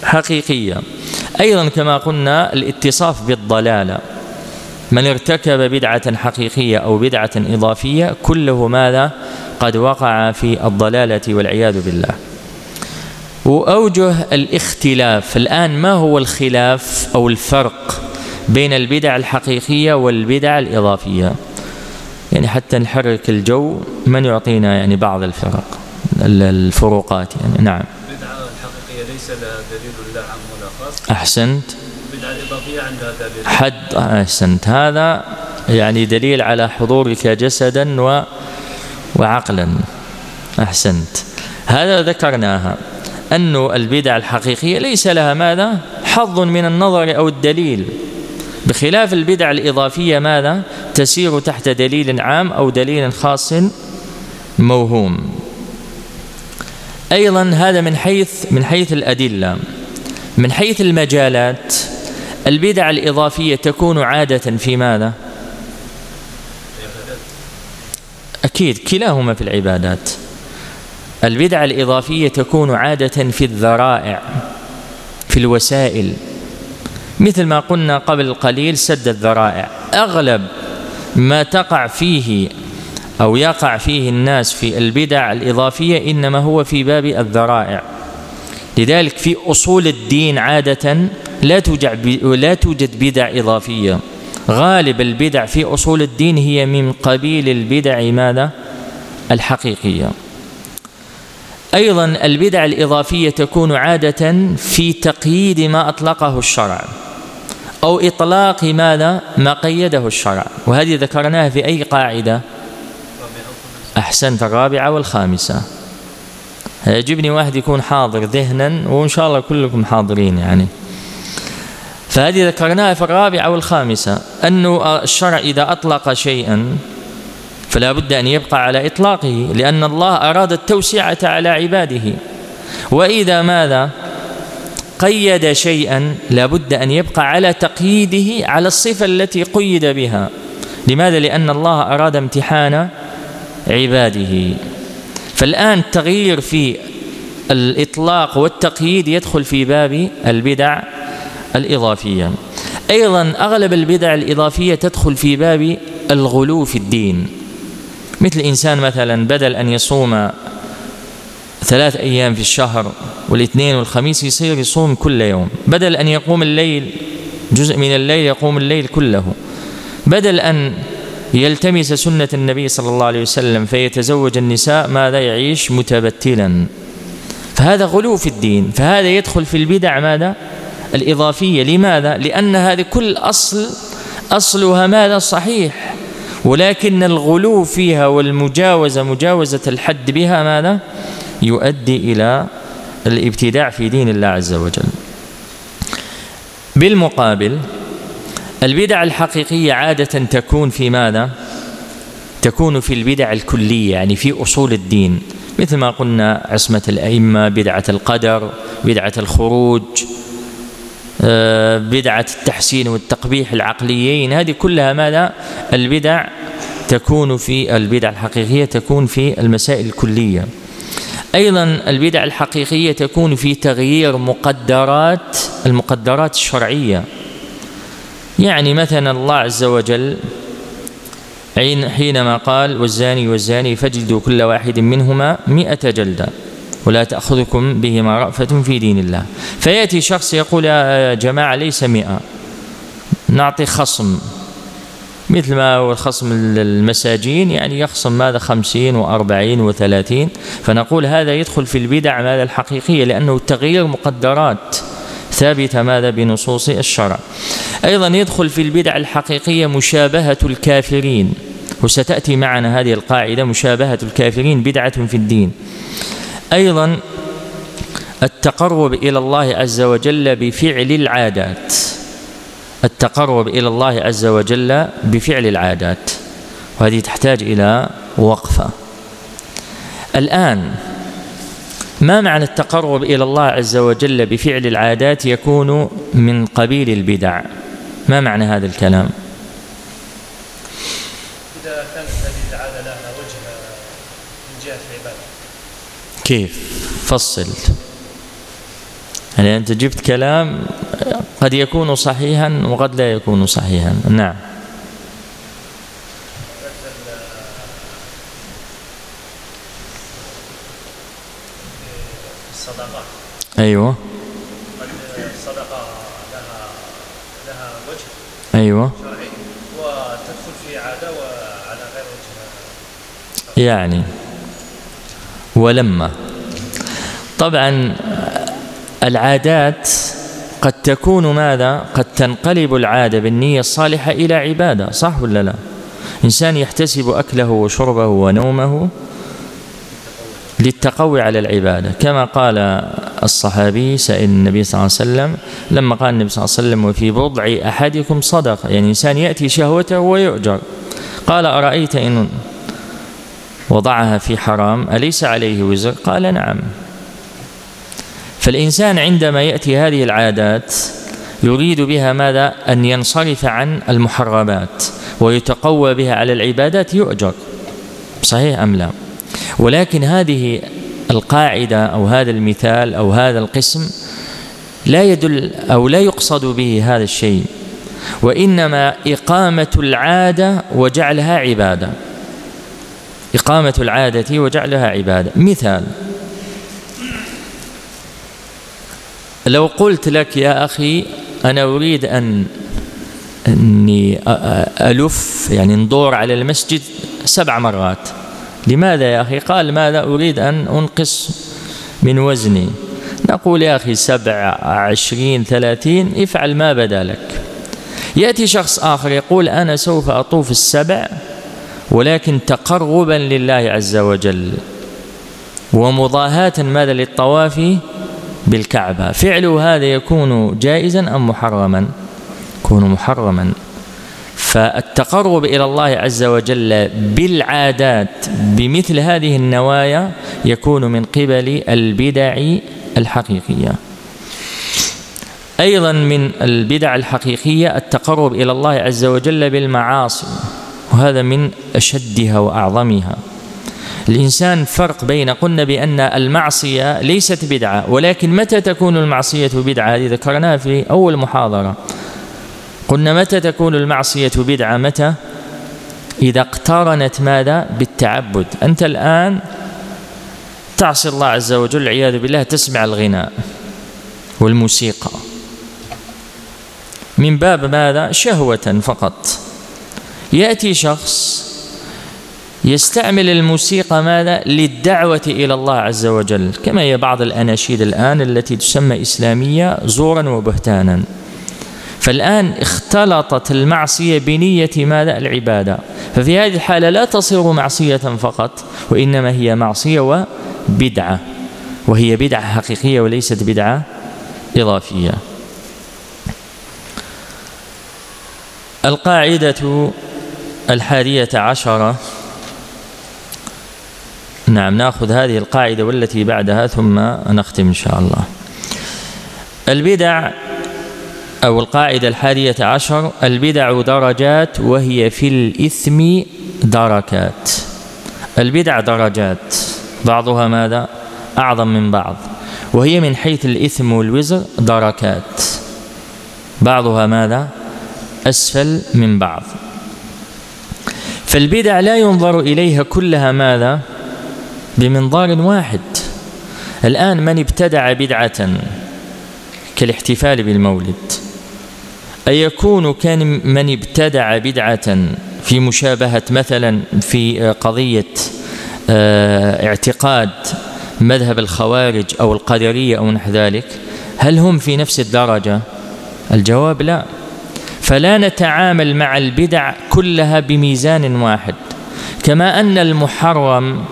حقيقية. أيضا كما قلنا الاتصاف بالضلالة. من ارتكب بدعة حقيقية أو بدعة إضافية كله ماذا؟ قد وقع في الضلالة والعياذ بالله. وأوجه الاختلاف. الآن ما هو الخلاف أو الفرق بين البدع الحقيقية والبدع الإضافية؟ يعني حتى نحرك الجو من يعطينا يعني بعض الفرق الفروقات يعني. نعم. دليل أحسنت. بدعة إضافية عندها دليل. حد أحسنت. هذا يعني دليل على حضورك جسدا و وعقلا. أحسنت. هذا ذكرناها. أن البدع الحقيقية ليس لها ماذا؟ حظ من النظر أو الدليل. بخلاف البدع الإضافية ماذا؟ تسير تحت دليل عام أو دليل خاص موهوم. أيضا هذا من حيث من حيث الأدلة. من حيث المجالات البدع الإضافية تكون عادة في ماذا؟ أكيد كلاهما في العبادات. البدع الإضافية تكون عادة في الذرائع في الوسائل. مثل ما قلنا قبل قليل سد الذرائع. أغلب ما تقع فيه أو يقع فيه الناس في البدع الإضافية إنما هو في باب الذرائع. لذلك في أصول الدين عادة لا توجد توجد بدع إضافية. غالب البدع في أصول الدين هي من قبيل البدع ماذا؟ الحقيقية. أيضا البدع الإضافية تكون عادة في تقييد ما أطلقه الشرع أو إطلاق ماذا؟ ما قيده الشرع. وهذه ذكرناها في أي قاعدة؟ أحسنت الرابعة والخامسة. يعجبني واحد يكون حاضر ذهنا وإن شاء الله كلكم حاضرين يعني. فهذه ذكرناها في الرابعة والخامسة أنه الشرع إذا أطلق شيئا فلا بد أن يبقى على إطلاقه لأن الله أراد التوسعة على عباده. وإذا ماذا؟ قيد شيئا لا بد أن يبقى على تقييده على الصفة التي قيد بها. لماذا؟ لأن الله أراد امتحان عباده. فالآن التغيير في الإطلاق والتقييد يدخل في باب البدع الإضافية. أيضا أغلب البدع الإضافية تدخل في باب الغلو في الدين. مثل إنسان مثلا بدل أن يصوم ثلاث أيام في الشهر والاثنين والخميس يصير يصوم كل يوم. بدل أن يقوم الليل جزء من الليل يقوم الليل كله. بدل أن يلتمس سنة النبي صلى الله عليه وسلم فيتزوج النساء ماذا يعيش متبتلا. فهذا غلو في الدين فهذا يدخل في البدع ماذا؟ الإضافية. لماذا؟ لأن هذه كل أصل أصلها ماذا؟ صحيح. ولكن الغلو فيها والمجاوزة مجاوزة الحد بها ماذا؟ يؤدي إلى الابتداع في دين الله عز وجل. بالمقابل البدع الحقيقية عادة تكون في ماذا؟ تكون في البدع الكلية يعني في أصول الدين. مثل ما قلنا عصمة الأئمة بدعة القدر بدعة الخروج آه، بدعة التحسين والتقبيح العقليين. هذه كلها ماذا؟ البدع تكون في البدع الحقيقية تكون في المسائل الكلية. أيضا البدع الحقيقية تكون في تغيير مقدرات المقدرات الشرعية. يعني مثلا الله عز وجل حينما قال والزاني والزاني فاجلدوا كل واحد منهما مئة جلدة ولا تأخذكم بهما رأفة في دين الله. فيأتي شخص يقول يا جماعة ليس مئة نعطي خصم. مثل ما هو الخصم المساجين يعني يخصم ماذا؟ خمسين وأربعين وثلاثين. فنقول هذا يدخل في البدع ماذا؟ الحقيقية لأنه تغيير مقدرات. ثابتة ماذا بنصوص الشرع. أيضا يدخل في البدع الحقيقية مشابهة الكافرين وستأتي معنا هذه القاعدة مشابهة الكافرين بدعة في الدين. أيضا التقرب إلى الله عز وجل بفعل العادات. التقرب إلى الله عز وجل بفعل العادات وهذه تحتاج إلى وقفة. الآن ما معنى التقرب إلى الله عز وجل بفعل العادات يكون من قبيل البدع؟ ما معنى هذا الكلام؟ إذا كانت هذه العادة لها وجه من جهة العبادة. كيف؟ فصل. يعني أنت جبت كلام قد يكون صحيحا وقد لا يكون صحيحا. نعم. أيوة. الصدقة لها لها وجه أيوة. شرعي وتدخل في عادة وعلى غير وجه يعني. ولما. طبعا العادات قد تكون ماذا؟ قد تنقلب العادة بالنية الصالحة إلى عبادة صح ولا لا؟ إنسان يحتسب أكله وشربه ونومه للتقوي على العبادة. كما قال الصحابي سئل النبي صلى الله عليه وسلم لما قال النبي صلى الله عليه وسلم وفي بضع أحدكم صدقة يعني إنسان يأتي شهوته ويؤجر. قال أرأيت إن وضعها في حرام أليس عليه وزر؟ قال نعم. فالإنسان عندما يأتي هذه العادات يريد بها ماذا؟ أن ينصرف عن المحرمات ويتقوى بها على العبادات يؤجر. صحيح أم لا؟ ولكن هذه القاعدة أو هذا المثال أو هذا القسم لا يدل أو لا يقصد به هذا الشيء وإنما إقامة العادة وجعلها عبادة. إقامة العادة وجعلها عبادة. مثال. لو قلت لك يا أخي أنا أريد أن أني ألف يعني ندور على المسجد سبع مرات. لماذا يا أخي؟ قال ماذا أريد أن أنقص من وزني؟ نقول يا أخي سبع عشرين ثلاثين افعل ما بدا لك. يأتي شخص آخر يقول أنا سوف أطوف السبع ولكن تقربا لله عز وجل ومضاهاة ماذا للطواف بالكعبة؟ فعل هذا يكون جائزا أم محرما؟ يكون محرما. فالتقرب إلى الله عز وجل بالعادات بمثل هذه النوايا يكون من قبل البدع الحقيقية. أيضا من البدع الحقيقية التقرب إلى الله عز وجل بالمعاصي وهذا من أشدها وأعظمها. الإنسان فرق بين قلنا بأن المعصية ليست بدعة ولكن متى تكون المعصية بدعة؟ هذه ذكرناها في أول محاضرة. قلنا متى تكون المعصية بدعة؟ متى؟ إذا اقترنت ماذا؟ بالتعبد. أنت الآن تعصي الله عز وجل والعياذ بالله تسمع الغناء والموسيقى. من باب ماذا؟ شهوة فقط. يأتي شخص يستعمل الموسيقى ماذا؟ للدعوة إلى الله عز وجل. كما هي بعض الأناشيد الآن التي تسمى إسلامية زورا وبهتانا. فالآن اختلطت المعصية بنية ماذا؟ العبادة. ففي هذه الحالة لا تصير معصية فقط وإنما هي معصية وبدعة. وهي بدعة حقيقية وليست بدعة إضافية. القاعدة الحادية عشرة. نعم نأخذ هذه القاعدة والتي بعدها ثم نختم إن شاء الله. البدع أو القاعدة الحادية عشر البدع درجات وهي في الإثم دركات. البدع درجات. بعضها ماذا؟ أعظم من بعض. وهي من حيث الإثم والوزر دركات. بعضها ماذا؟ أسفل من بعض. فالبدع لا ينظر إليها كلها ماذا؟ بمنظار واحد. الآن من ابتدع بدعة؟ كالاحتفال بالمولد. أيكون كان من ابتدع بدعة في مشابهة مثلا في قضية آه، اعتقاد مذهب الخوارج أو القدرية أو نحو ذلك هل هم في نفس الدرجة؟ الجواب لا. فلا نتعامل مع البدع كلها بميزان واحد كما أن المحرم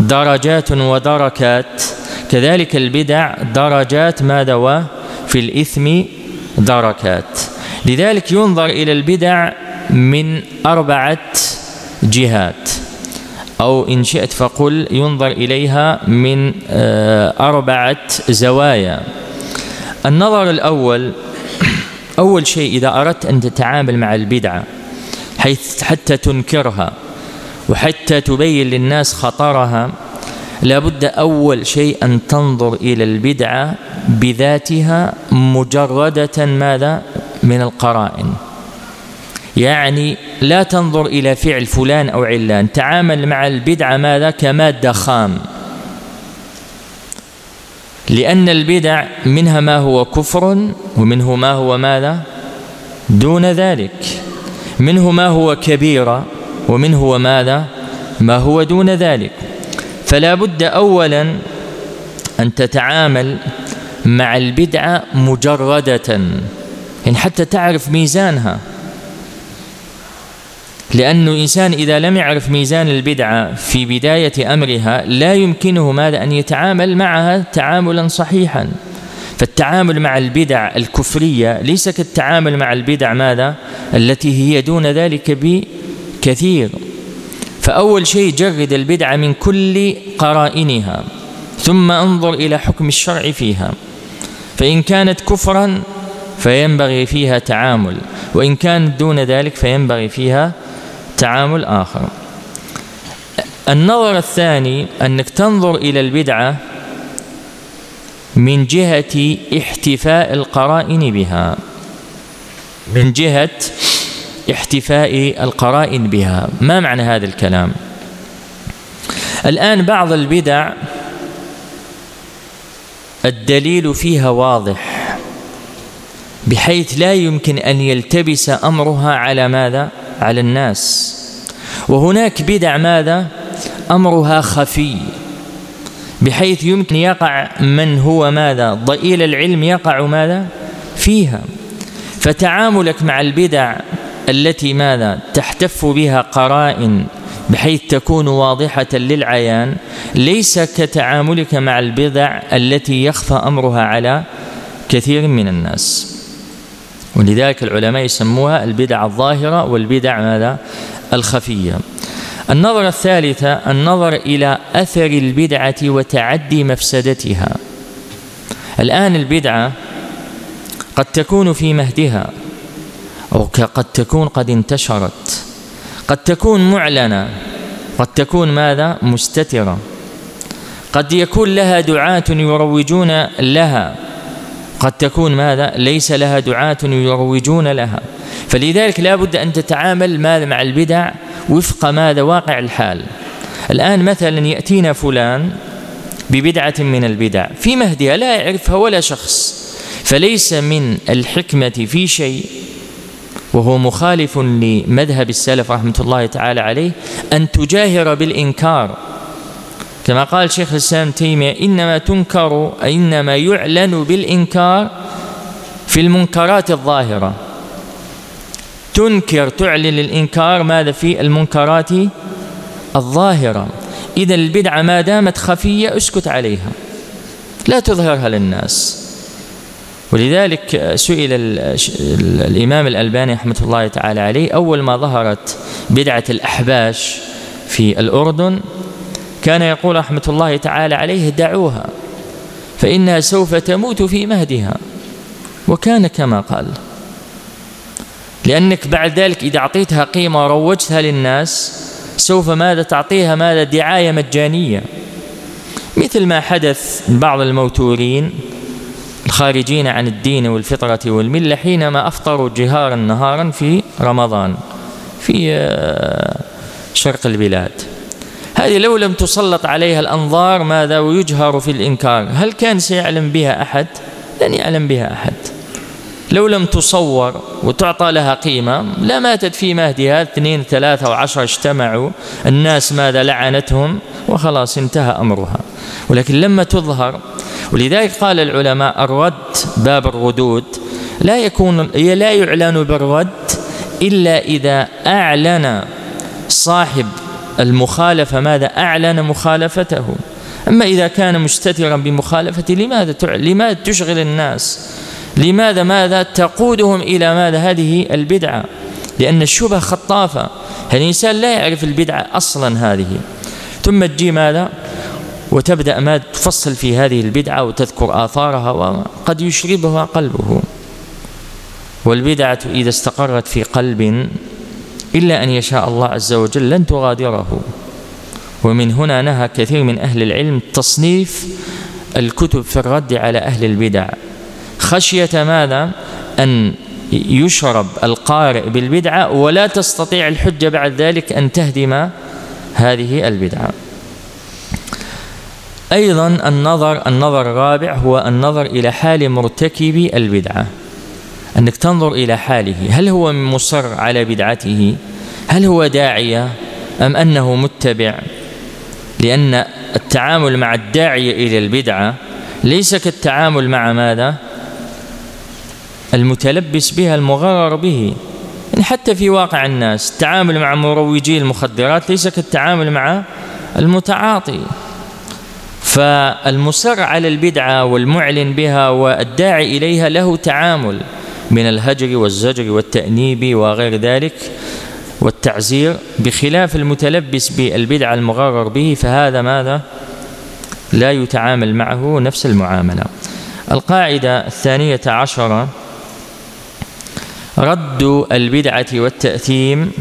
درجات ودركات كذلك البدع درجات ماذا؟ وفي الإثم دركات. لذلك ينظر إلى البدع من أربعة جهات. أو إن شئت فقل ينظر إليها من آه، أربعة زوايا. النظر الأول أول شيء إذا أردت أن تتعامل مع البدعة حيث حتى تنكرها وحتى تبين للناس خطرها لابد أول شيء أن تنظر إلى البدعة بذاتها مجردة ماذا؟ من القرائن. يعني لا تنظر إلى فعل فلان أو علان. تعامل مع البدعة ماذا؟ كمادة خام. لأن البدع منها ما هو كفر ومنه ما هو ماذا؟ دون ذلك. منه ما هو كبيرة ومنه ماذا؟ ما هو دون ذلك. فلا بد أولا أن تتعامل مع البدعة مجردة. يعني حتى تعرف ميزانها. لأنه إنسان إذا لم يعرف ميزان البدعة في بداية أمرها لا يمكنه ماذا؟ أن يتعامل معها تعاملا صحيحا. فالتعامل مع البدع الكفرية ليس كالتعامل مع البدع ماذا؟ التي هي دون ذلك بكثير. فأول شيء جرد البدعة من كل قرائنها ثم انظر إلى حكم الشرع فيها. فإن كانت كفرا فينبغي فيها تعامل. وإن كانت دون ذلك فينبغي فيها تعامل آخر. النظر الثاني أنك تنظر إلى البدعة من جهة احتفاء القرائن بها. من جهة احتفاء القرائن بها. ما معنى هذا الكلام؟ الآن بعض البدع الدليل فيها واضح. بحيث لا يمكن أن يلتبس أمرها على ماذا؟ على الناس. وهناك بدع ماذا؟ أمرها خفي. بحيث يمكن يقع من هو ماذا؟ ضئيل العلم يقع ماذا؟ فيها. فتعاملك مع البدع التي ماذا؟ تحتف بها قرائن بحيث تكون واضحة للعيان ليس كتعاملك مع البدع التي يخفى أمرها على كثير من الناس. ولذلك العلماء يسموها البدع الظاهرة والبدع ماذا؟ الخفية. النظرة الثالثة النظر إلى أثر البدعة وتعدي مفسدتها. الآن البدعة قد تكون في مهدها أو قد تكون قد انتشرت. قد تكون معلنة قد تكون ماذا؟ مستترة. قد يكون لها دعاة يروجون لها. قد تكون ماذا؟ ليس لها دعاة يروجون لها. فلذلك لا بد أن تتعامل ماذا؟ مع البدع وفق ماذا؟ واقع الحال. الآن مثلا يأتينا فلان ببدعة من البدع. في مهدها لا يعرفها ولا شخص. فليس من الحكمة في شيء. وهو مخالف لمذهب السلف رحمة الله تعالى عليه أن تجاهر بالإنكار. كما قال شيخ الإسلام تيمية إنما تنكر إنما يعلن بالإنكار في المنكرات الظاهرة. تنكر تعلن الإنكار ماذا في المنكرات الظاهرة. إذا البدعة ما دامت خفية أسكت عليها. لا تظهرها للناس. ولذلك سئل الإمام الألباني رحمة الله تعالى عليه أول ما ظهرت بدعة الأحباش في الأردن كان يقول رحمة الله تعالى عليه دعوها فإنها سوف تموت في مهدها. وكان كما قال لأنك بعد ذلك إذا أعطيتها قيمة وروجتها للناس سوف ماذا تعطيها؟ ماذا؟ دعاية مجانية. مثل ما حدث بعض الموتورين الخارجين عن الدين والفطرة والملة حينما أفطروا جهارا نهارا في رمضان في آه، شرق البلاد. هذه لو لم تسلط عليها الأنظار ماذا ويجهر في الإنكار؟ هل كان سيعلم بها أحد؟ لن يعلم بها أحد. لو لم تصور وتعطى لها قيمة لا ماتت في مهدها اثنين ثلاثة وعشرة اجتمعوا الناس ماذا لعنتهم؟ وخلاص انتهى أمرها. ولكن لما تظهر ولذلك قال العلماء الرد باب الردود لا يكون لا يعلن بالرد إلا إذا أعلن صاحب المخالفة ماذا؟ أعلن مخالفته. أما إذا كان مستترا بمخالفة لماذا لماذا تشغل الناس؟ لماذا ماذا تقودهم إلى ماذا هذه البدعة؟ لأن الشبهة خطافة. الإنسان لا يعرف البدعة أصلا هذه. ثم تجي ماذا؟ وتبدأ ما تفصل في هذه البدعة وتذكر آثارها وقد يشربها قلبه. والبدعة إذا استقرت في قلب إلا أن يشاء الله عز وجل لن تغادره. ومن هنا نهى كثير من أهل العلم تصنيف الكتب في الرد على أهل البدع. خشية ماذا؟ أن يشرب القارئ بالبدعة ولا تستطيع الحجة بعد ذلك أن تهدم هذه البدعة. أيضا النظر النظر الرابع هو النظر إلى حال مرتكب البدعة. أنك تنظر إلى حاله. هل هو مصر على بدعته؟ هل هو داعية أم أنه متبع؟ لأن التعامل مع الداعية إلى البدعة ليس كالتعامل مع ماذا؟ المتلبس بها المغرر به. حتى في واقع الناس التعامل مع مروجي المخدرات ليس كالتعامل مع المتعاطي. فالمصر على البدعة والمعلن بها والداعي إليها له تعامل. من الهجر والزجر والتأنيب وغير ذلك والتعزير بخلاف المتلبس بالبدعة المغرر به فهذا ماذا؟ لا يتعامل معه نفس المعاملة. القاعدة الثانية عشرة رد البدعة والتأثيم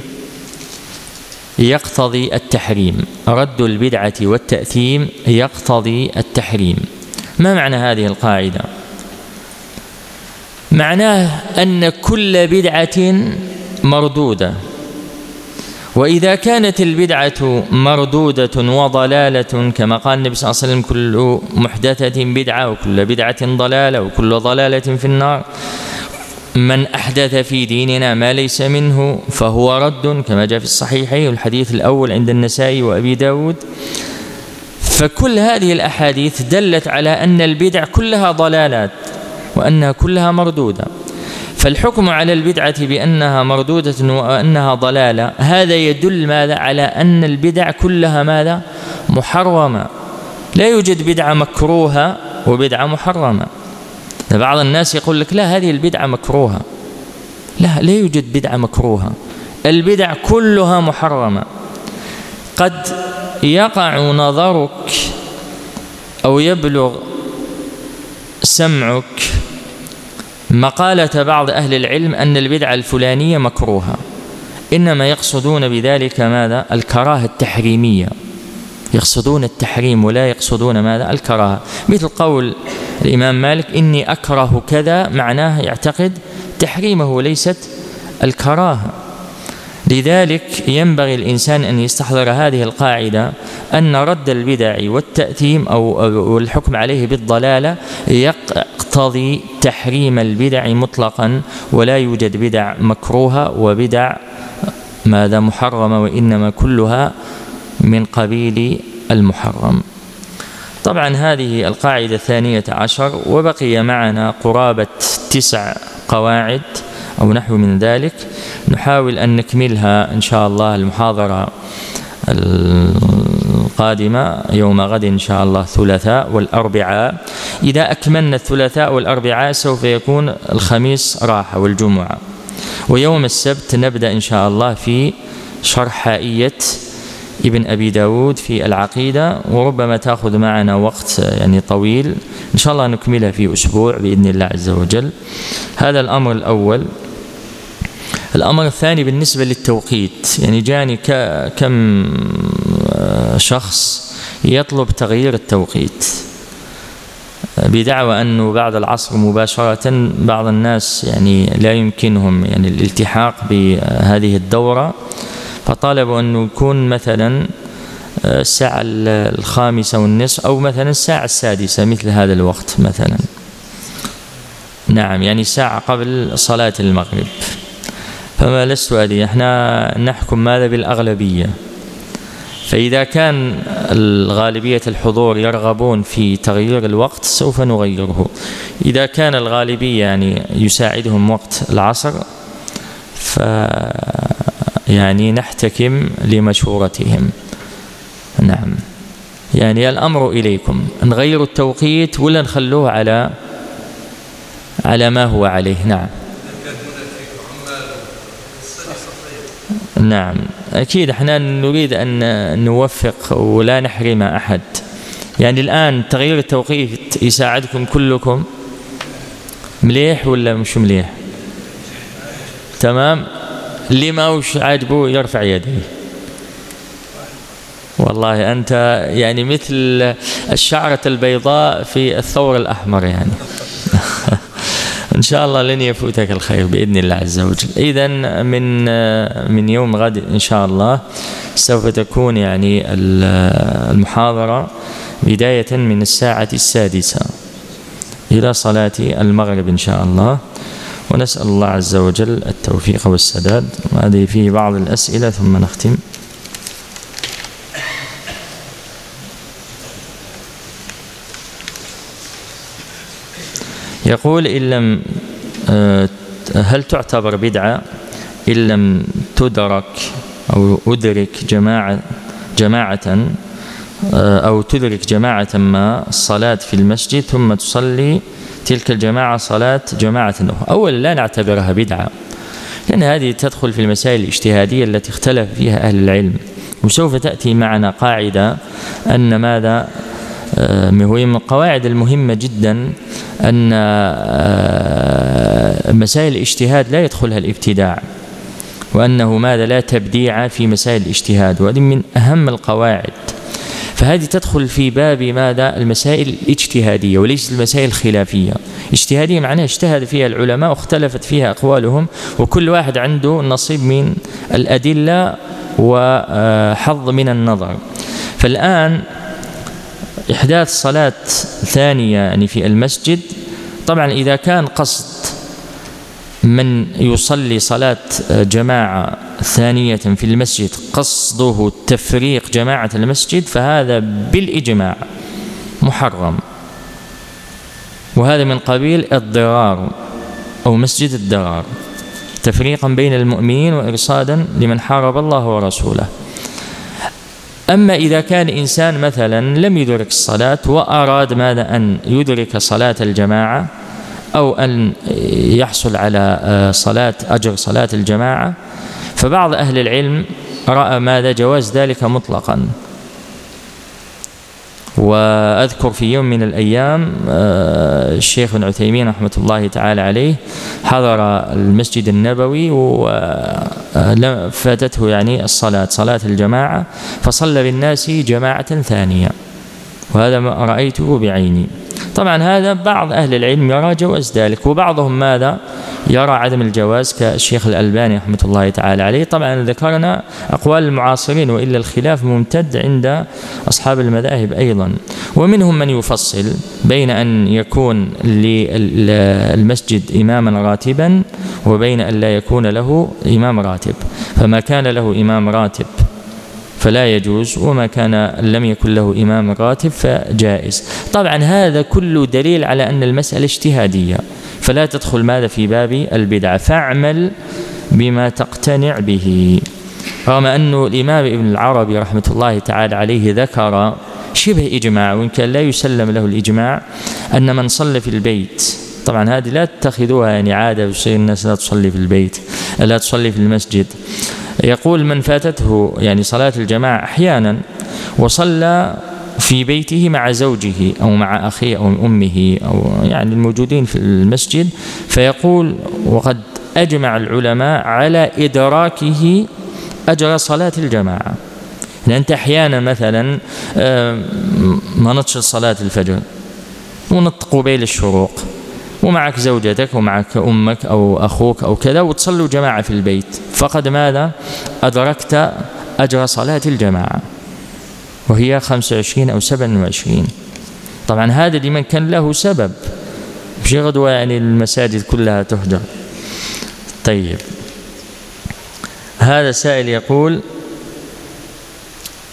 يقتضي التحريم. رد البدعة والتأثيم يقتضي التحريم. ما معنى هذه القاعدة؟ معناه أن كل بدعة مردودة. وإذا كانت البدعة مردودة وضلالة كما قال النبي صلى الله عليه وسلم كل محدثة بدعة وكل بدعة ضلالة وكل ضلالة في النار. من أحدث في ديننا ما ليس منه فهو رد كما جاء في الصحيحين الحديث الأول عند النسائي وأبي داود. فكل هذه الأحاديث دلت على أن البدع كلها ضلالات. وأنها كلها مردودة. فالحكم على البدعة بأنها مردودة وأنها ضلالة هذا يدل ماذا؟ على أن البدع كلها ماذا؟ محرمة. لا يوجد بدعة مكروهة وبدعة محرمة. بعض الناس يقول لك لا هذه البدعة مكروهة. لا لا يوجد بدعة مكروهة. البدع كلها محرمة. قد يقع نظرك أو يبلغ سمعك مقالة بعض أهل العلم أن البدعة الفلانية مكروهة. إنما يقصدون بذلك ماذا؟ الكراهة التحريمية. يقصدون التحريم ولا يقصدون ماذا؟ الكراهة. مثل قول الإمام مالك إني أكره كذا معناه يعتقد تحريمه وليست الكراهة. لذلك ينبغي الإنسان أن يستحضر هذه القاعدة أن رد البدع والتأثيم أو الحكم عليه بالضلالة تقتضي تحريم البدع مطلقا ولا يوجد بدع مكروهة وبدع ماذا محرمة وإنما كلها من قبيل المحرم. طبعا هذه القاعدة الثانية عشر وبقي معنا قرابة تسع قواعد. أو نحو من ذلك. نحاول أن نكملها إن شاء الله المحاضرة القادمة يوم غد إن شاء الله ثلاثاء والأربعاء. إذا أكملنا الثلاثاء والأربعاء سوف يكون الخميس راحة والجمعة. ويوم السبت نبدأ إن شاء الله في شرح حائية ابن أبي داود في العقيدة وربما تأخذ معنا وقت يعني طويل. إن شاء الله نكملها في أسبوع بإذن الله عز وجل. هذا الأمر الأول. الأمر الثاني بالنسبة للتوقيت يعني جاني كم شخص يطلب تغيير التوقيت بدعوى أنه بعد العصر مباشرة بعض الناس يعني لا يمكنهم يعني الالتحاق بهذه الدورة فطالبوا أنه يكون مثلا الساعة الخامسة والنصف أو مثلا الساعة السادسة مثل هذا الوقت مثلا. نعم يعني ساعة قبل صلاة المغرب. فما لست أدري إحنا نحكم ماذا بالأغلبية. فإذا كان الغالبية الحضور يرغبون في تغيير الوقت سوف نغيره. إذا كان الغالبية يعني يساعدهم وقت العصر ف يعني نحتكم لمشورتهم. نعم. يعني الأمر إليكم. نغير التوقيت ولا نخلوه على على ما هو عليه. نعم. نعم. أكيد إحنا نريد أن نوفق ولا نحرم أحد. يعني الآن تغيير التوقيت يساعدكم كلكم. مليح ولا مش مليح؟ تمام؟ اللي ما وش عاجبه يرفع يديه والله أنت يعني مثل الشعرة البيضاء في الثور الأحمر يعني. إن شاء الله لن يفوتك الخير بإذن الله عز وجل. إذا من من يوم غد إن شاء الله سوف تكون يعني المحاضرة بداية من الساعة السادسة إلى صلاة المغرب إن شاء الله. ونسأل الله عز وجل التوفيق والسداد. وهذه فيه بعض الأسئلة ثم نختم. يقول إن لم آه، هل تعتبر بدعة؟ إن لم تدرك أو أدرك جماعة جماعة آه، أو تدرك جماعة ما الصلاة في المسجد ثم تصلي تلك الجماعة صلاة جماعة أخرى. أولا لا نعتبرها بدعة لأن هذه تدخل في المسائل الاجتهادية التي اختلف فيها أهل العلم. وسوف تأتي معنا قاعدة أن ماذا آه، هو من القواعد المهمة جدا أن آه، مسائل الاجتهاد لا يدخلها الابتداع وأنه ماذا لا تبديع في مسائل الاجتهاد وهذه من أهم القواعد. فهذه تدخل في باب ماذا؟ المسائل الاجتهادية وليس المسائل الخلافية. اجتهادية معناها اجتهد فيها العلماء واختلفت فيها أقوالهم وكل واحد عنده نصيب من الأدلة وحظ من النظر. فالآن إحداث صلاة ثانية يعني في المسجد طبعا إذا كان قصد من يصلي صلاة جماعة ثانية في المسجد قصده تفريق جماعة المسجد فهذا بالإجماع محرم. وهذا من قبيل الضرار أو مسجد الضرار تفريقا بين المؤمنين وإرصادا لمن حارب الله ورسوله. أما إذا كان إنسان مثلا لم يدرك الصلاة وأراد ماذا أن يدرك صلاة الجماعة أو أن يحصل على آه، صلاة أجر صلاة الجماعة فبعض أهل العلم رأى ماذا جواز ذلك مطلقا. وأذكر في يوم من الأيام آه، الشيخ ابن عثيمين رحمة الله تعالى عليه حضر المسجد النبوي وفاتته يعني الصلاة صلاة الجماعة فصلى بالناس جماعة ثانية. وهذا ما رأيته بعيني. طبعا هذا بعض أهل العلم يرى جواز ذلك وبعضهم ماذا؟ يرى عدم الجواز كالشيخ الألباني رحمة الله تعالى عليه. طبعا ذكرنا أقوال المعاصرين وإلا الخلاف ممتد عند أصحاب المذاهب أيضا. ومنهم من يفصل بين أن يكون للمسجد إماما راتبا وبين أن لا يكون له إمام راتب. فما كان له إمام راتب فلا يجوز وما كان لم يكن له إمام راتب فجائز. طبعا هذا كله دليل على أن المسألة اجتهادية. فلا تدخل ماذا في باب البدعة. فاعمل بما تقتنع به. رغم أنه الإمام ابن العربي رحمة الله تعالى عليه ذكر شبه إجماع وإن كان لا يسلم له الإجماع أن من صلى في البيت. طبعا هذه لا تتخذوها يعني عادة يصير الناس لا تصلي في البيت لا تصلي في المسجد. يقول من فاتته يعني صلاة الجماعة أحيانا وصلى في بيته مع زوجه أو مع أخيه أو أمه أو يعني الموجودين في المسجد فيقول وقد أجمع العلماء على إدراكه أجر صلاة الجماعة. يعني أنت أحيانا مثلا ما نطش صلاة الفجر ونط قبيل الشروق. ومعك زوجتك ومعك أمك أو أخوك أو كذا وتصلوا جماعة في البيت. فقد ماذا؟ أدركت أجر صلاة الجماعة وهي 25 أو 27 طبعا هذا لمن كان له سبب مش غدوة يعني المساجد كلها تهجر طيب. هذا سائل يقول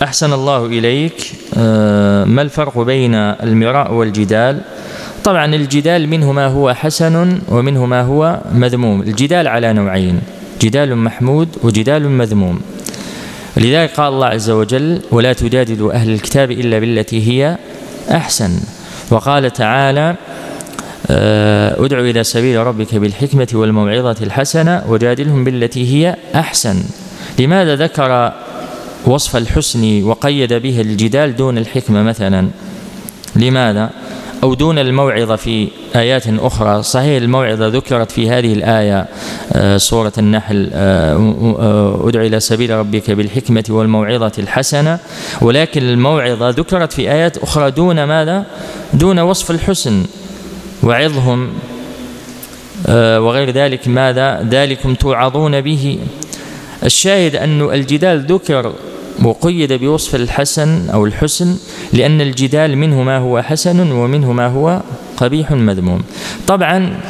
أحسن الله إليك آه، ما الفرق بين المراء والجدال؟ طبعا الجدال منه ما هو حسن ومنه ما هو مذموم. الجدال على نوعين جدال محمود وجدال مذموم. لذلك قال الله عز وجل ولا تجادلوا أهل الكتاب إلا بالتي هي أحسن وقال تعالى آه، ادع إلى سبيل ربك بالحكمة والموعظة الحسنة وجادلهم بالتي هي أحسن لماذا ذكر وصف الحسن وقيد به الجدال دون الحكمة مثلا؟ لماذا؟ أو دون الموعظة في آيات أخرى. صحيح الموعظة ذكرت في هذه الآية آه، سورة النحل آه، آه، ادع إلى سبيل ربك بالحكمة والموعظة الحسنة. ولكن الموعظة ذكرت في آيات أخرى دون ماذا؟ دون وصف الحسن. وعظهم وغير ذلك ماذا؟ ذلكم توعظون به. الشاهد أن الجدال ذكر وقيد بوصف الحسن أو الحسن لأن الجدال منه ما هو حسن ومنه ما هو قبيح مذموم. طبعا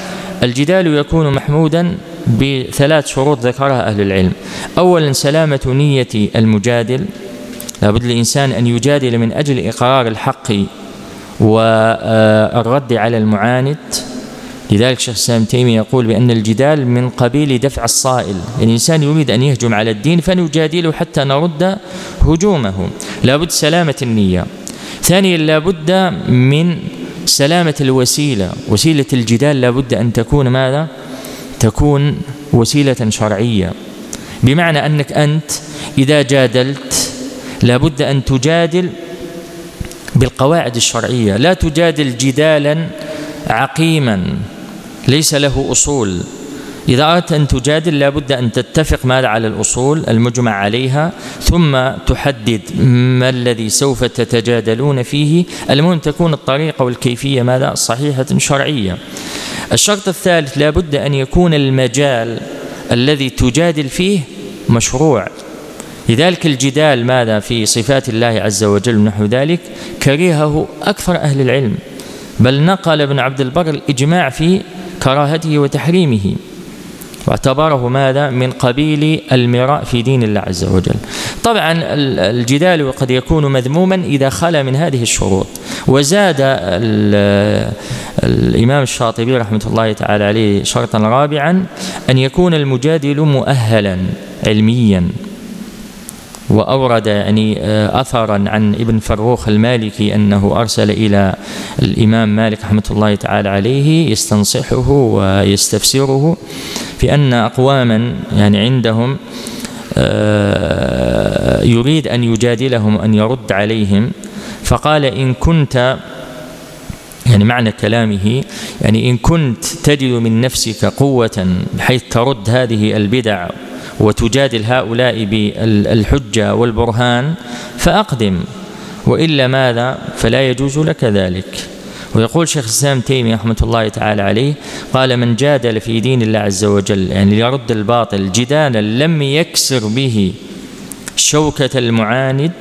الجدال يكون محمودا بثلاث شروط ذكرها أهل العلم. أولا سلامة نية المجادل. لابد الإنسان أن يجادل من أجل إقرار الحق والرد على المعاند. لذلك شيخ الإسلام تيمية يقول بأن الجدال من قبيل دفع الصائل. الإنسان يريد أن يهجم على الدين فنجادله حتى نرد هجومه. لابد سلامة النية. ثانيا لابد من سلامة الوسيلة. وسيلة الجدال لابد أن تكون ماذا؟ تكون وسيلة شرعية. بمعنى أنك أنت إذا جادلت لابد أن تجادل بالقواعد الشرعية. لا تجادل جدالا عقيما. ليس له أصول. إذا أردت أن تجادل لابد أن تتفق ماذا على الأصول المجمع عليها ثم تحدد ما الذي سوف تتجادلون فيه. المهم تكون الطريقة والكيفية ماذا؟ صحيحة شرعية. الشرط الثالث لابد أن يكون المجال الذي تجادل فيه مشروع. لذلك الجدال ماذا؟ في صفات الله عز وجل نحو ذلك كرهه أكثر أهل العلم. بل نقل ابن عبد البر الإجماع في كراهته وتحريمه. واعتبره ماذا؟ من قبيل المراء في دين الله عز وجل. طبعا الجدال قد يكون مذموما إذا خلا من هذه الشروط. وزاد الإمام الشاطبي رحمة الله تعالى عليه شرطا رابعا أن يكون المجادل مؤهلا علميا. وأورد يعني آه، أثرا عن ابن فروخ المالكي أنه أرسل إلى الإمام مالك رحمة الله تعالى عليه يستنصحه ويستفسره في أن أقواما يعني عندهم آه، يريد أن يجادلهم أن يرد عليهم. فقال إن كنت يعني معنى كلامه يعني إن كنت تجد من نفسك قوة بحيث ترد هذه البدع وتجادل هؤلاء بالحجة والبرهان فأقدم. وإلا ماذا؟ فلا يجوز لك ذلك. ويقول شيخ الإسلام تيمية رحمة الله تعالى عليه قال من جادل في دين الله عز وجل يعني ليرد الباطل جدالا لم يكسر به شوكة المعاند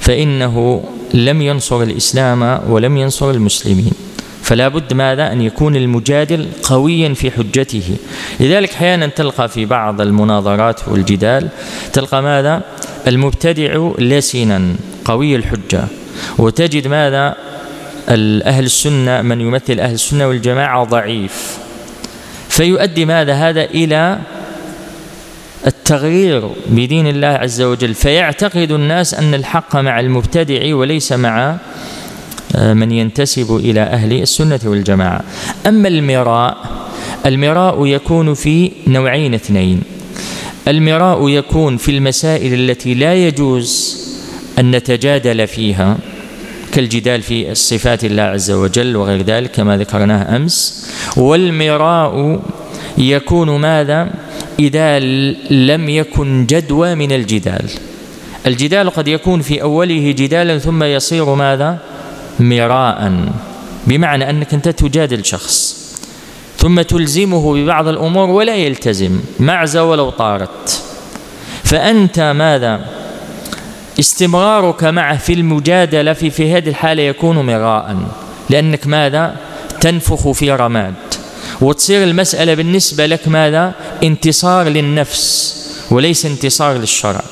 فإنه لم ينصر الإسلام ولم ينصر المسلمين. فلا بد ماذا؟ أن يكون المجادل قويا في حجته. لذلك أحيانا تلقى في بعض المناظرات والجدال تلقى ماذا؟ المبتدع لسنا قوي الحجة. وتجد ماذا؟ الأهل السنة من يمثل أهل السنة والجماعة ضعيف. فيؤدي ماذا؟ هذا إلى التغيير بدين الله عز وجل. فيعتقد الناس أن الحق مع المبتدع وليس مع من ينتسب إلى أهل السنة والجماعة. أما المراء المراء يكون في نوعين اثنين. المراء يكون في المسائل التي لا يجوز أن نتجادل فيها كالجدال في صفات الله عز وجل وغير ذلك كما ذكرناه أمس. والمراء يكون ماذا؟ إذا لم يكن جدوى من الجدال. الجدال قد يكون في أوله جدالا ثم يصير ماذا؟ مراء بمعنى أنك أنت تجادل شخص ثم تلزمه ببعض الأمور ولا يلتزم معزة ولو طارت. فأنت ماذا؟ استمرارك معه في المجادلة في, في هذه الحالة يكون مراء لأنك ماذا؟ تنفخ في رماد. وتصير المسألة بالنسبة لك ماذا؟ انتصار للنفس وليس انتصار للشرع.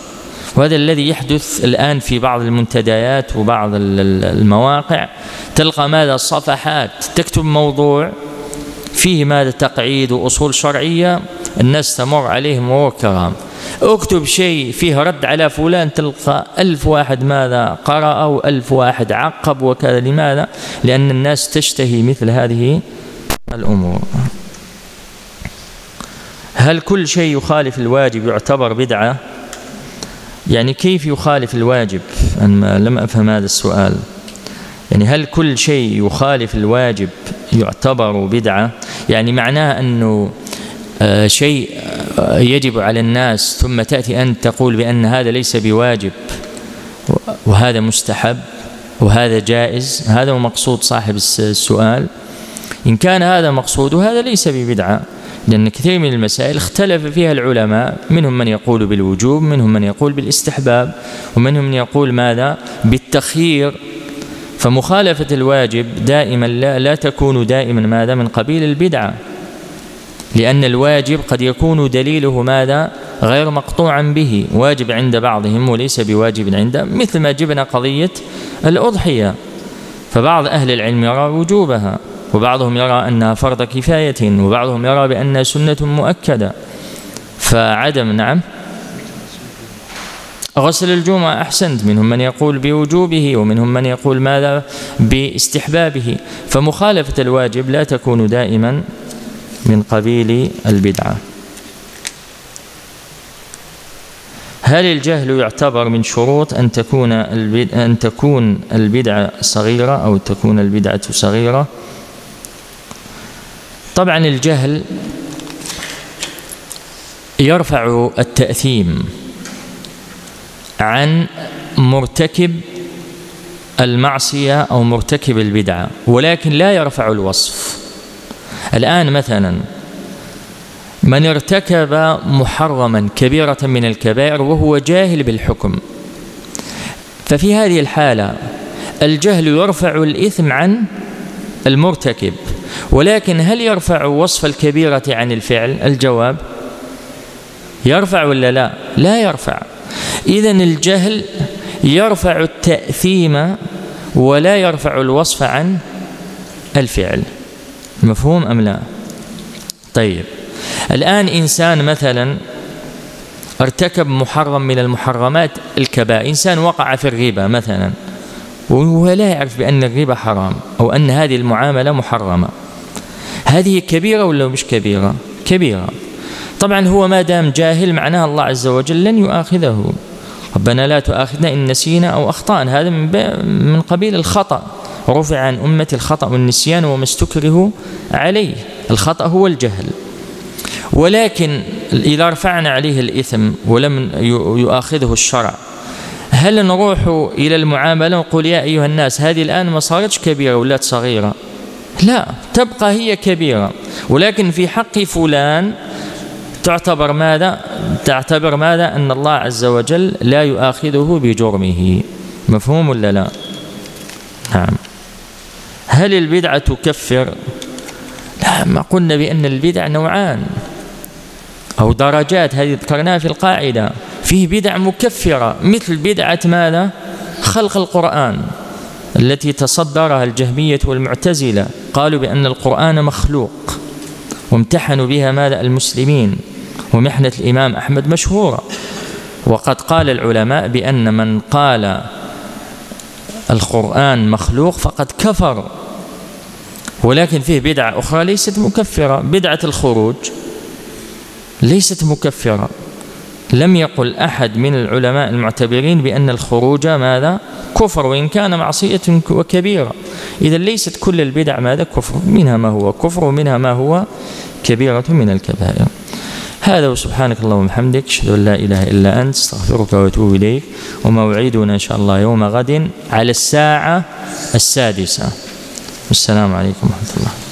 وهذا الذي يحدث الآن في بعض المنتديات وبعض المواقع. تلقى ماذا؟ صفحات تكتب موضوع فيه ماذا؟ تقعيد وأصول شرعية. الناس تمر عليهم وهو كرام اكتب شيء فيه رد على فلان تلقى ألف واحد ماذا؟ قرأ وألف واحد عقب وكذا. لماذا؟ لأن الناس تشتهي مثل هذه الأمور. هل كل شيء يخالف الواجب؟ يعتبر بدعة. يعني كيف يخالف الواجب؟ أنا لم أفهم هذا السؤال. يعني هل كل شيء يخالف الواجب يعتبر بدعة؟ يعني معناه أنه آه، شيء آه، يجب على الناس ثم تأتي أنت تقول بأن هذا ليس بواجب وهذا مستحب وهذا جائز. هذا هو مقصود صاحب السؤال. إن كان هذا مقصود هذا ليس ببدعة. لأن كثير من المسائل اختلف فيها العلماء. منهم من يقول بالوجوب منهم من يقول بالاستحباب ومنهم من يقول ماذا؟ بالتخيير. فمخالفة الواجب دائما لا, لا تكون دائما ماذا؟ من قبيل البدعة. لأن الواجب قد يكون دليله ماذا؟ غير مقطوعا به. واجب عند بعضهم وليس بواجب عند مثل ما جبنا قضية الأضحية. فبعض أهل العلم يرى وجوبها. وبعضهم يرى أنها فرض كفاية وبعضهم يرى بأنها سنة مؤكدة. فعدم نعم. غسل الجمعة أحسنت منهم من يقول بوجوبه ومنهم من يقول ماذا باستحبابه. فمخالفة الواجب لا تكون دائما من قبيل البدعة. هل الجهل يعتبر من شروط أن تكون أن تكون البدعة صغيرة أو تكون البدعة صغيرة؟ طبعا الجهل يرفع التأثيم عن مرتكب المعصية أو مرتكب البدعة ولكن لا يرفع الوصف. الآن مثلا من ارتكب محرما كبيرة من الكبائر وهو جاهل بالحكم. ففي هذه الحالة الجهل يرفع الإثم عن المرتكب. ولكن هل يرفع وصف الكبيرة عن الفعل؟ الجواب يرفع ولا لا؟ لا يرفع. إذا الجهل يرفع التأثيم ولا يرفع الوصف عن الفعل. مفهوم أم لا؟ طيب. الآن إنسان مثلا ارتكب محرم من المحرمات الكبائر. إنسان وقع في الربا مثلا وهو لا يعرف بأن الربا حرام أو أن هذه المعاملة محرمة. هذه كبيرة ولا مش كبيرة؟ كبيرة. طبعا هو ما دام جاهل معناها الله عز وجل لن يؤاخذه. ربنا لا تؤاخذنا إن نسينا أو أخطأنا. هذا من, من قبيل الخطأ. رفع عن أمة الخطأ والنسيان وما استكره عليه. الخطأ هو الجهل. ولكن إذا رفعنا عليه الإثم ولم يؤاخذه الشرع هل نروح إلى المعاملة ونقول يا أيها الناس هذه الآن ما صارتش كبيرة ولات صغيرة؟ لا تبقى هي كبيرة. ولكن في حق فلان تعتبر ماذا؟ تعتبر ماذا؟ أن الله عز وجل لا يؤاخذه بجرمه. مفهوم ولا لا؟ نعم. هل البدعة تكفر؟ لا ما قلنا بأن البدع نوعان أو درجات هذه ذكرناها في القاعدة. فيه بدع مكفرة. مثل بدعة ماذا؟ خلق القرآن. التي تصدرها الجهمية والمعتزلة قالوا بأن القرآن مخلوق وامتحنوا بها ماذا المسلمين ومحنة الإمام أحمد مشهورة. وقد قال العلماء بأن من قال القرآن مخلوق فقد كفر. ولكن فيه بدعة أخرى ليست مكفرة. بدعة الخروج ليست مكفرة. لم يقل أحد من العلماء المعتبرين بأن الخروج ماذا؟ كفر وإن كان معصية وكبيرة. إذا ليست كل البدع ماذا؟ كفر. منها ما هو كفر ومنها ما هو كبيرة من الكبائر. هذا وسبحانك اللهم وبحمدك أشهد أن لا إله إلا أنت أستغفرك وأتوب إليك. وموعدنا إن شاء الله يوم غد على الساعة السادسة. والسلام عليكم ورحمة الله.